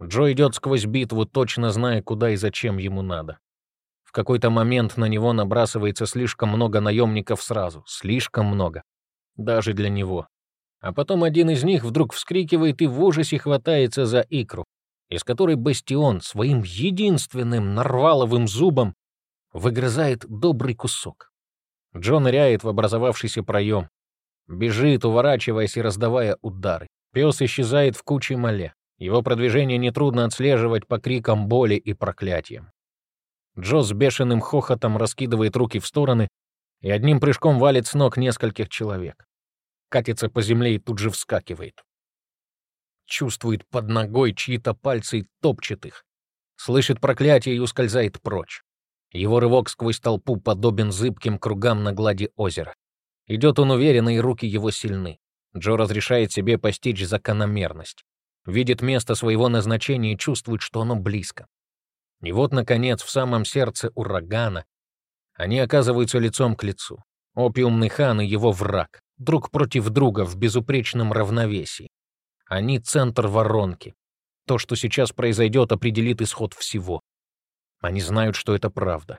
[SPEAKER 2] Джо идет сквозь битву, точно зная, куда и зачем ему надо. В какой-то момент на него набрасывается слишком много наемников сразу, слишком много. Даже для него. А потом один из них вдруг вскрикивает и в ужасе хватается за икру из которой Бастион своим единственным нарваловым зубом выгрызает добрый кусок. Джон ныряет в образовавшийся проем, бежит, уворачиваясь и раздавая удары. Пес исчезает в куче мале. Его продвижение нетрудно отслеживать по крикам боли и проклятиям. Джо с бешеным хохотом раскидывает руки в стороны и одним прыжком валит с ног нескольких человек. Катится по земле и тут же вскакивает чувствует под ногой чьи-то пальцы и топчет их. Слышит проклятие и ускользает прочь. Его рывок сквозь толпу подобен зыбким кругам на глади озера. Идет он уверенно, и руки его сильны. Джо разрешает себе постичь закономерность. Видит место своего назначения и чувствует, что оно близко. И вот, наконец, в самом сердце урагана они оказываются лицом к лицу. Опиумный хан и его враг, друг против друга в безупречном равновесии. Они — центр воронки. То, что сейчас произойдет, определит исход всего. Они знают, что это правда.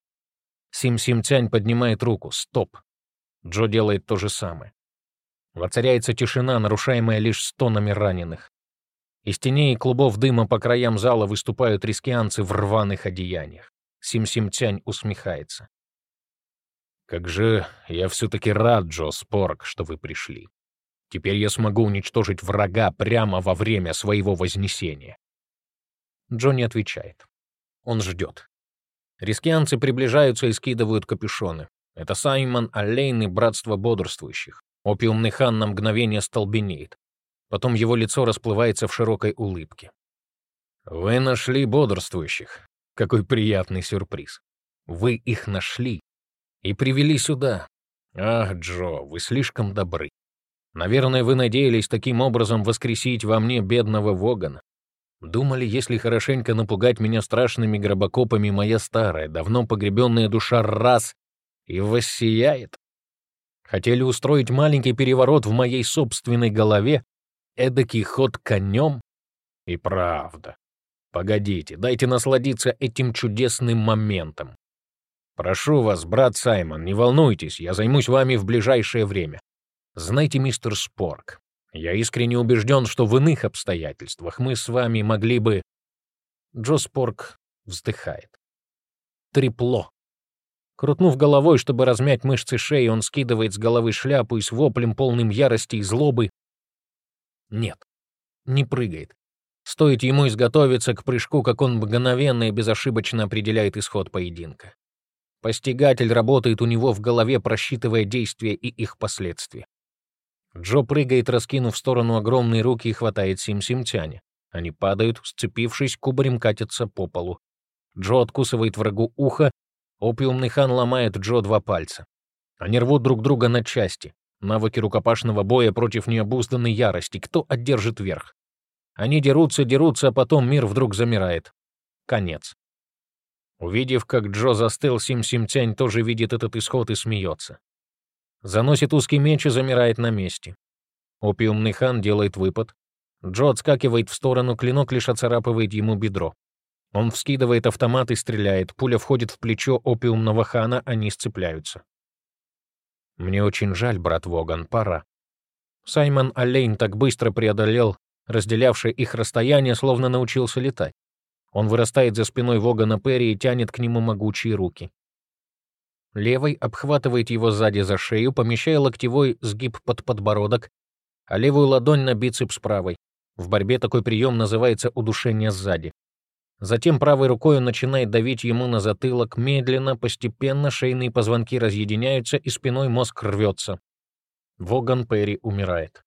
[SPEAKER 2] Сим-Сим-Тянь поднимает руку. Стоп. Джо делает то же самое. Воцаряется тишина, нарушаемая лишь стонами раненых. Из теней и клубов дыма по краям зала выступают рискианцы в рваных одеяниях. Сим-Сим-Тянь усмехается. «Как же я все-таки рад, Джо Спорк, что вы пришли. Теперь я смогу уничтожить врага прямо во время своего вознесения. Джонни отвечает. Он ждет. Рискианцы приближаются и скидывают капюшоны. Это Саймон Аллейн и Братство Бодрствующих. Опиумный хан на мгновение столбенеет. Потом его лицо расплывается в широкой улыбке. «Вы нашли бодрствующих. Какой приятный сюрприз. Вы их нашли и привели сюда. Ах, Джо, вы слишком добры. Наверное, вы надеялись таким образом воскресить во мне бедного Вогана. Думали, если хорошенько напугать меня страшными гробокопами, моя старая, давно погребенная душа раз и воссияет. Хотели устроить маленький переворот в моей собственной голове, эдакий ход конем? И правда. Погодите, дайте насладиться этим чудесным моментом. Прошу вас, брат Саймон, не волнуйтесь, я займусь вами в ближайшее время. Знаете, мистер Спорк, я искренне убежден, что в иных обстоятельствах мы с вами могли бы... Джо Спорк вздыхает. Трепло. Крутнув головой, чтобы размять мышцы шеи, он скидывает с головы шляпу и с воплем, полным ярости и злобы. Нет, не прыгает. Стоит ему изготовиться к прыжку, как он мгновенно и безошибочно определяет исход поединка. Постигатель работает у него в голове, просчитывая действия и их последствия. Джо прыгает, раскинув в сторону огромные руки и хватает Сим-Симтяне. Они падают, сцепившись, кубарем катятся по полу. Джо откусывает врагу ухо, Опиумный хан ломает Джо два пальца. Они рвут друг друга на части. Навыки рукопашного боя против необузданной ярости. Кто одержит верх? Они дерутся, дерутся, а потом мир вдруг замирает. Конец. Увидев, как Джо застыл, Сим-Сим-Тянь тоже видит этот исход и смеется. Заносит узкий меч и замирает на месте. Опиумный хан делает выпад. Джо отскакивает в сторону, клинок лишь оцарапывает ему бедро. Он вскидывает автомат и стреляет. Пуля входит в плечо опиумного хана, они сцепляются. «Мне очень жаль, брат Воган, пора». Саймон Аллейн так быстро преодолел разделявшее их расстояние, словно научился летать. Он вырастает за спиной Вогана Перри и тянет к нему могучие руки. Левой обхватывает его сзади за шею, помещая локтевой сгиб под подбородок, а левую ладонь на бицепс правой. В борьбе такой прием называется удушение сзади. Затем правой рукой он начинает давить ему на затылок, медленно, постепенно шейные позвонки разъединяются и спиной мозг рвется. Воган Перри умирает.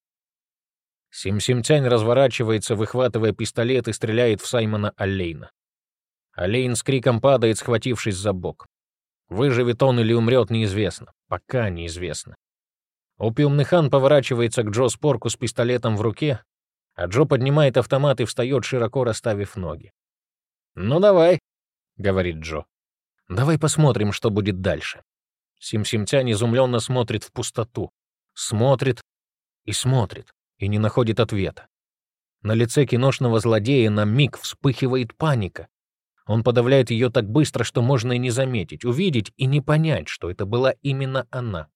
[SPEAKER 2] Сим-Сим-Тянь разворачивается, выхватывая пистолет и стреляет в Саймона Аллейна. Аллейн с криком падает, схватившись за бок. Выживет он или умрет, неизвестно. Пока неизвестно. Опиумный хан поворачивается к Джо Спорку с пистолетом в руке, а Джо поднимает автомат и встает, широко расставив ноги. «Ну давай», — говорит Джо. «Давай посмотрим, что будет дальше». Сим-Симтянь изумленно смотрит в пустоту. Смотрит и смотрит, и не находит ответа. На лице киношного злодея на миг вспыхивает паника. Он подавляет ее так быстро, что можно и не заметить, увидеть и не понять, что это была именно она.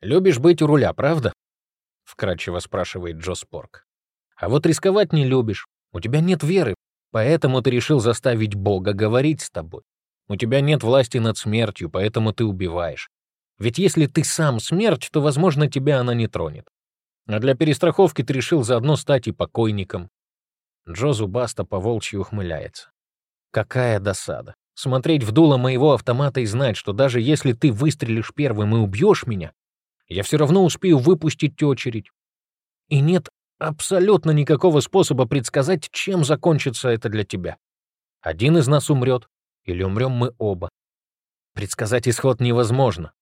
[SPEAKER 2] «Любишь быть у руля, правда?» — вкратчиво спрашивает Джо Спорк. «А вот рисковать не любишь. У тебя нет веры, Поэтому ты решил заставить Бога говорить с тобой. У тебя нет власти над смертью, поэтому ты убиваешь. Ведь если ты сам смерть, то, возможно, тебя она не тронет. А для перестраховки ты решил заодно стать и покойником. Джо зубасто по волчьи ухмыляется. Какая досада. Смотреть в дуло моего автомата и знать, что даже если ты выстрелишь первым и убьешь меня, я все равно успею выпустить очередь. И нет абсолютно никакого способа предсказать, чем закончится это для тебя. Один из нас умрет, или умрем мы оба. Предсказать исход невозможно.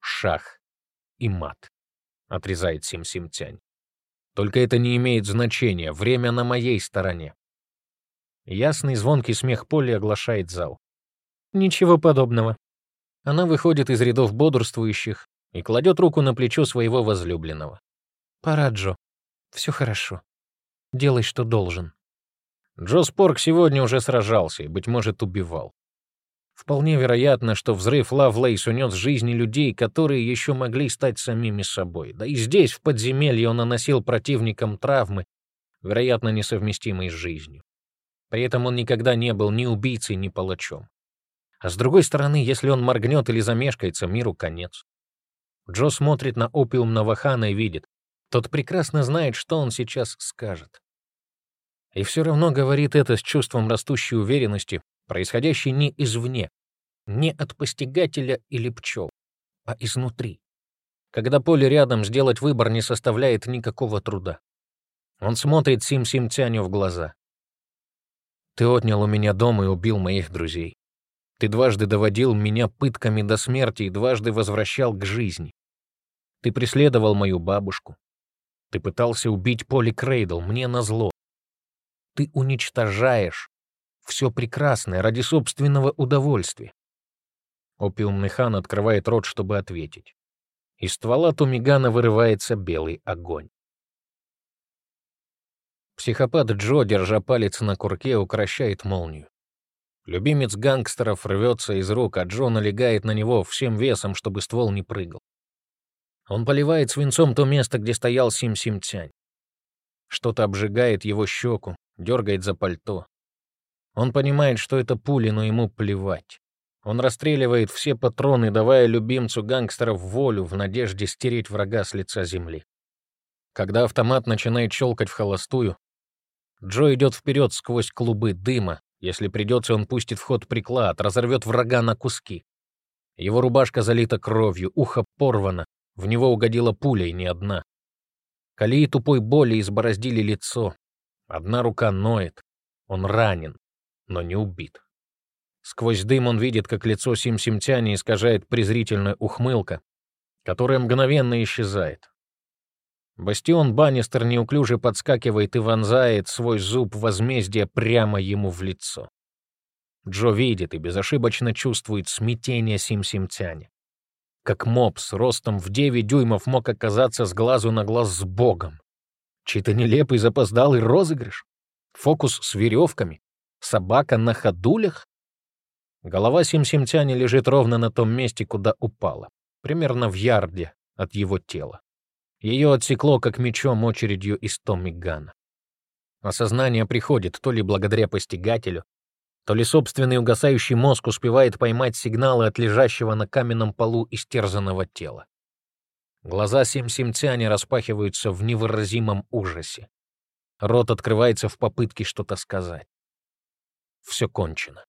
[SPEAKER 2] Шах и мат, отрезает Сим-Сим-Тянь. Только это не имеет значения, время на моей стороне. Ясный звонкий смех Поли оглашает зал. Ничего подобного. Она выходит из рядов бодрствующих и кладет руку на плечо своего возлюбленного. «Пора, Джо. Все хорошо. Делай, что должен. Джо Спорк сегодня уже сражался и, быть может, убивал. Вполне вероятно, что взрыв Лавлейс унес жизни людей, которые еще могли стать самими собой. Да и здесь, в подземелье, он наносил противникам травмы, вероятно, несовместимые с жизнью. При этом он никогда не был ни убийцей, ни палачом. А с другой стороны, если он моргнет или замешкается, миру конец. Джо смотрит на опиумного хана и видит, тот прекрасно знает, что он сейчас скажет. И все равно говорит это с чувством растущей уверенности, происходящей не извне, не от постигателя или пчел, а изнутри. Когда поле рядом, сделать выбор не составляет никакого труда. Он смотрит Сим-Сим Тяню в глаза. «Ты отнял у меня дом и убил моих друзей. Ты дважды доводил меня пытками до смерти и дважды возвращал к жизни. Ты преследовал мою бабушку. Ты пытался убить Поли Крейдл, мне назло. Ты уничтожаешь все прекрасное ради собственного удовольствия. Опиумный хан открывает рот, чтобы ответить. Из ствола Тумигана вырывается белый огонь. Психопат Джо, держа палец на курке, укращает молнию. Любимец гангстеров рвется из рук, а Джо налегает на него всем весом, чтобы ствол не прыгал. Он поливает свинцом то место, где стоял Сим-Сим-Тянь. Что-то обжигает его щеку, дергает за пальто. Он понимает, что это пули, но ему плевать. Он расстреливает все патроны, давая любимцу гангстеров волю в надежде стереть врага с лица земли. Когда автомат начинает щелкать в холостую, Джо идет вперед сквозь клубы дыма. Если придется, он пустит в ход приклад, разорвет врага на куски. Его рубашка залита кровью, ухо порвано, в него угодила пуля и не одна. Колеи тупой боли избороздили лицо. Одна рука ноет. Он ранен, но не убит. Сквозь дым он видит, как лицо Сим-Симтяни искажает презрительная ухмылка, которая мгновенно исчезает. Бастион Баннистер неуклюже подскакивает и вонзает свой зуб возмездия прямо ему в лицо. Джо видит и безошибочно чувствует смятение Сим-Симтяни как мопс ростом в 9 дюймов мог оказаться с глазу на глаз с Богом. Чей-то нелепый запоздалый розыгрыш. Фокус с веревками. Собака на ходулях. Голова Симсимтяни лежит ровно на том месте, куда упала. Примерно в ярде от его тела. Ее отсекло, как мечом, очередью из Томми Гана. Осознание приходит то ли благодаря постигателю, то ли собственный угасающий мозг успевает поймать сигналы от лежащего на каменном полу истерзанного тела. Глаза Сим-Симтяни распахиваются в невыразимом ужасе. Рот открывается в попытке что-то сказать. Все кончено.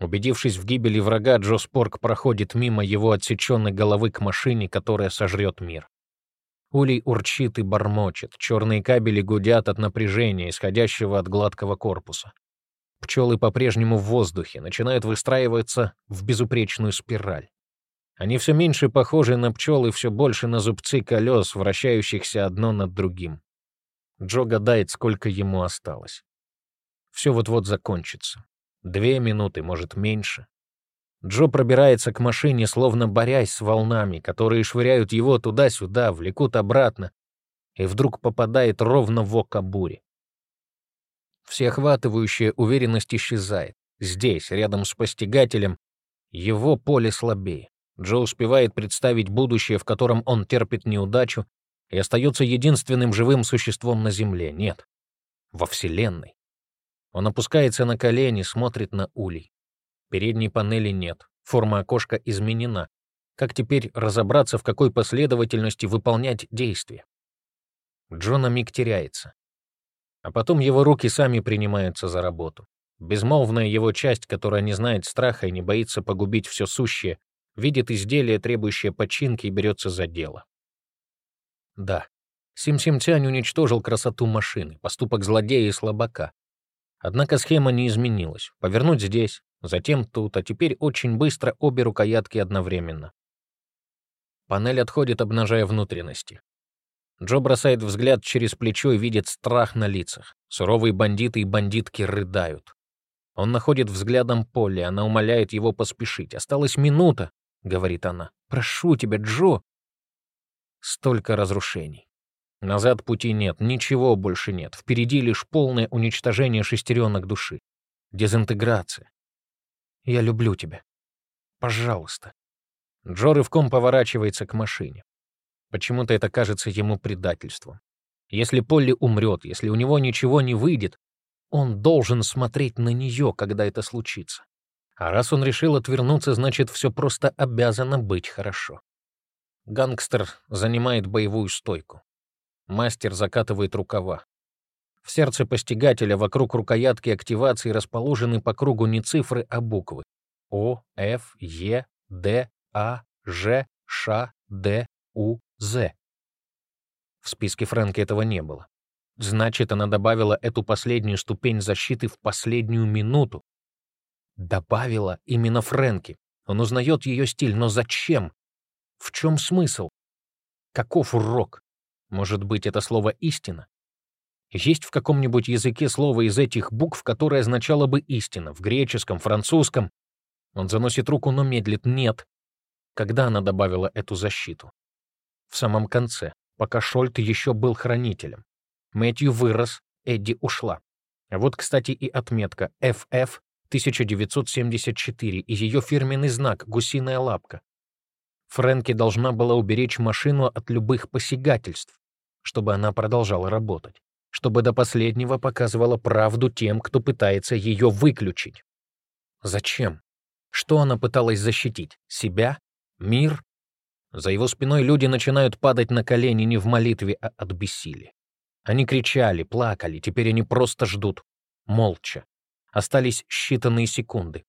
[SPEAKER 2] Убедившись в гибели врага, Джо Спорк проходит мимо его отсеченной головы к машине, которая сожрет мир. Улей урчит и бормочет, черные кабели гудят от напряжения, исходящего от гладкого корпуса. Пчелы по-прежнему в воздухе, начинают выстраиваться в безупречную спираль. Они все меньше похожи на пчел и все больше на зубцы колес, вращающихся одно над другим. Джо гадает, сколько ему осталось. Все вот-вот закончится. Две минуты, может, меньше. Джо пробирается к машине, словно борясь с волнами, которые швыряют его туда-сюда, влекут обратно, и вдруг попадает ровно в око бури. Всеохватывающая уверенность исчезает. Здесь, рядом с постигателем, его поле слабее. Джо успевает представить будущее, в котором он терпит неудачу и остается единственным живым существом на Земле. Нет, во Вселенной. Он опускается на колени, смотрит на улей. Передней панели нет, форма окошка изменена. Как теперь разобраться, в какой последовательности выполнять действия? Джо на миг теряется. А потом его руки сами принимаются за работу. Безмолвная его часть, которая не знает страха и не боится погубить все сущее, видит изделие, требующее починки, и берется за дело. Да, Сим-Сим-Тянь уничтожил красоту машины, поступок злодея и слабака. Однако схема не изменилась. Повернуть здесь, затем тут, а теперь очень быстро обе рукоятки одновременно. Панель отходит, обнажая внутренности. Джо бросает взгляд через плечо и видит страх на лицах. Суровые бандиты и бандитки рыдают. Он находит взглядом Полли, она умоляет его поспешить. «Осталась минута», — говорит она. «Прошу тебя, Джо». Столько разрушений. Назад пути нет, ничего больше нет. Впереди лишь полное уничтожение шестеренок души. Дезинтеграция. Я люблю тебя. Пожалуйста. Джо рывком поворачивается к машине. Почему-то это кажется ему предательством. Если Полли умрет, если у него ничего не выйдет, он должен смотреть на нее, когда это случится. А раз он решил отвернуться, значит, все просто обязано быть хорошо. Гангстер занимает боевую стойку. Мастер закатывает рукава. В сердце постигателя вокруг рукоятки активации расположены по кругу не цифры, а буквы. О, Ф, Е, Д, А, Ж, Ш, Д, У, З. В списке Фрэнки этого не было. Значит, она добавила эту последнюю ступень защиты в последнюю минуту. Добавила именно Фрэнки. Он узнает ее стиль, но зачем? В чем смысл? Каков урок? Может быть, это слово «истина»? Есть в каком-нибудь языке слово из этих букв, которое означало бы «истина»? В греческом, французском? Он заносит руку, но медлит. Нет. Когда она добавила эту защиту? В самом конце, пока Шольт еще был хранителем. Мэтью вырос, Эдди ушла. А вот, кстати, и отметка FF 1974 и ее фирменный знак «Гусиная лапка». Фрэнки должна была уберечь машину от любых посягательств, чтобы она продолжала работать, чтобы до последнего показывала правду тем, кто пытается ее выключить. Зачем? Что она пыталась защитить? Себя? Мир? За его спиной люди начинают падать на колени не в молитве, а от бессилия. Они кричали, плакали, теперь они просто ждут. Молча. Остались считанные секунды.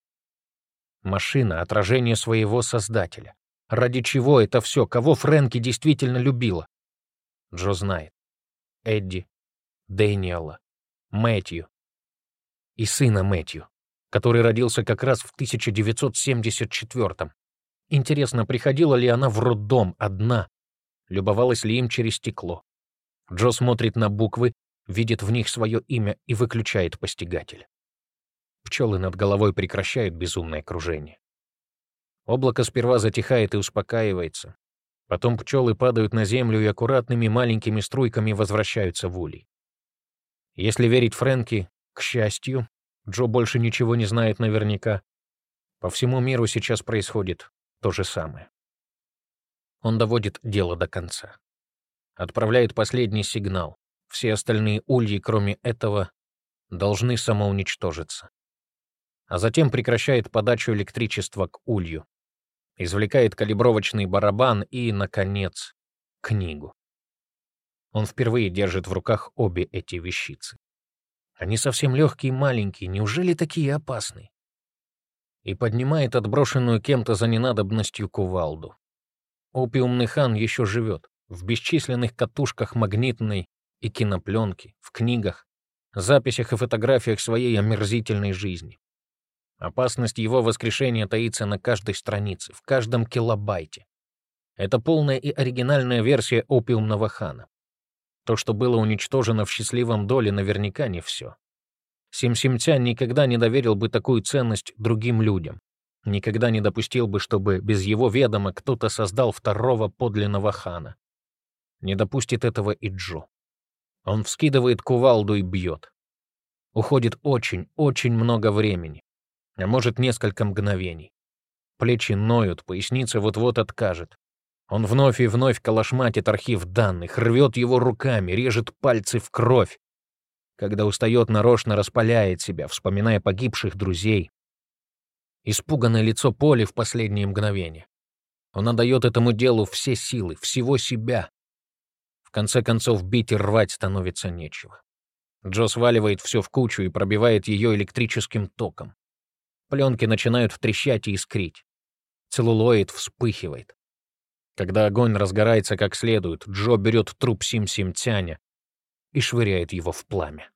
[SPEAKER 2] Машина — отражение своего создателя. Ради чего это все? Кого Фрэнки действительно любила? Джо знает. Эдди, Дэниела, Мэтью и сына Мэтью, который родился как раз в 1974-м. Интересно, приходила ли она в роддом одна? Любовалась ли им через стекло? Джо смотрит на буквы, видит в них свое имя и выключает постигатель. Пчелы над головой прекращают безумное кружение. Облако сперва затихает и успокаивается. Потом пчелы падают на землю и аккуратными маленькими струйками возвращаются в улей. Если верить Фрэнки, к счастью, Джо больше ничего не знает наверняка. По всему миру сейчас происходит то же самое. Он доводит дело до конца. Отправляет последний сигнал. Все остальные ульи, кроме этого, должны самоуничтожиться. А затем прекращает подачу электричества к улью. Извлекает калибровочный барабан и, наконец, книгу. Он впервые держит в руках обе эти вещицы. Они совсем легкие и маленькие, неужели такие опасные? и поднимает отброшенную кем-то за ненадобностью кувалду. Опиумный хан еще живет в бесчисленных катушках магнитной и кинопленки, в книгах, записях и фотографиях своей омерзительной жизни. Опасность его воскрешения таится на каждой странице, в каждом килобайте. Это полная и оригинальная версия опиумного хана. То, что было уничтожено в счастливом доле, наверняка не все. Сим-Симтян никогда не доверил бы такую ценность другим людям. Никогда не допустил бы, чтобы без его ведома кто-то создал второго подлинного хана. Не допустит этого и Джо. Он вскидывает кувалду и бьет. Уходит очень, очень много времени. А может, несколько мгновений. Плечи ноют, поясница вот-вот откажет. Он вновь и вновь калашматит архив данных, рвет его руками, режет пальцы в кровь, когда устает, нарочно распаляет себя, вспоминая погибших друзей. Испуганное лицо Поли в последние мгновения. Он отдает этому делу все силы, всего себя. В конце концов, бить и рвать становится нечего. Джо сваливает все в кучу и пробивает ее электрическим током. Пленки начинают трещать и искрить. Целлулоид вспыхивает. Когда огонь разгорается как следует, Джо берет труп Сим-Сим-Тяня, и швыряет его в пламя.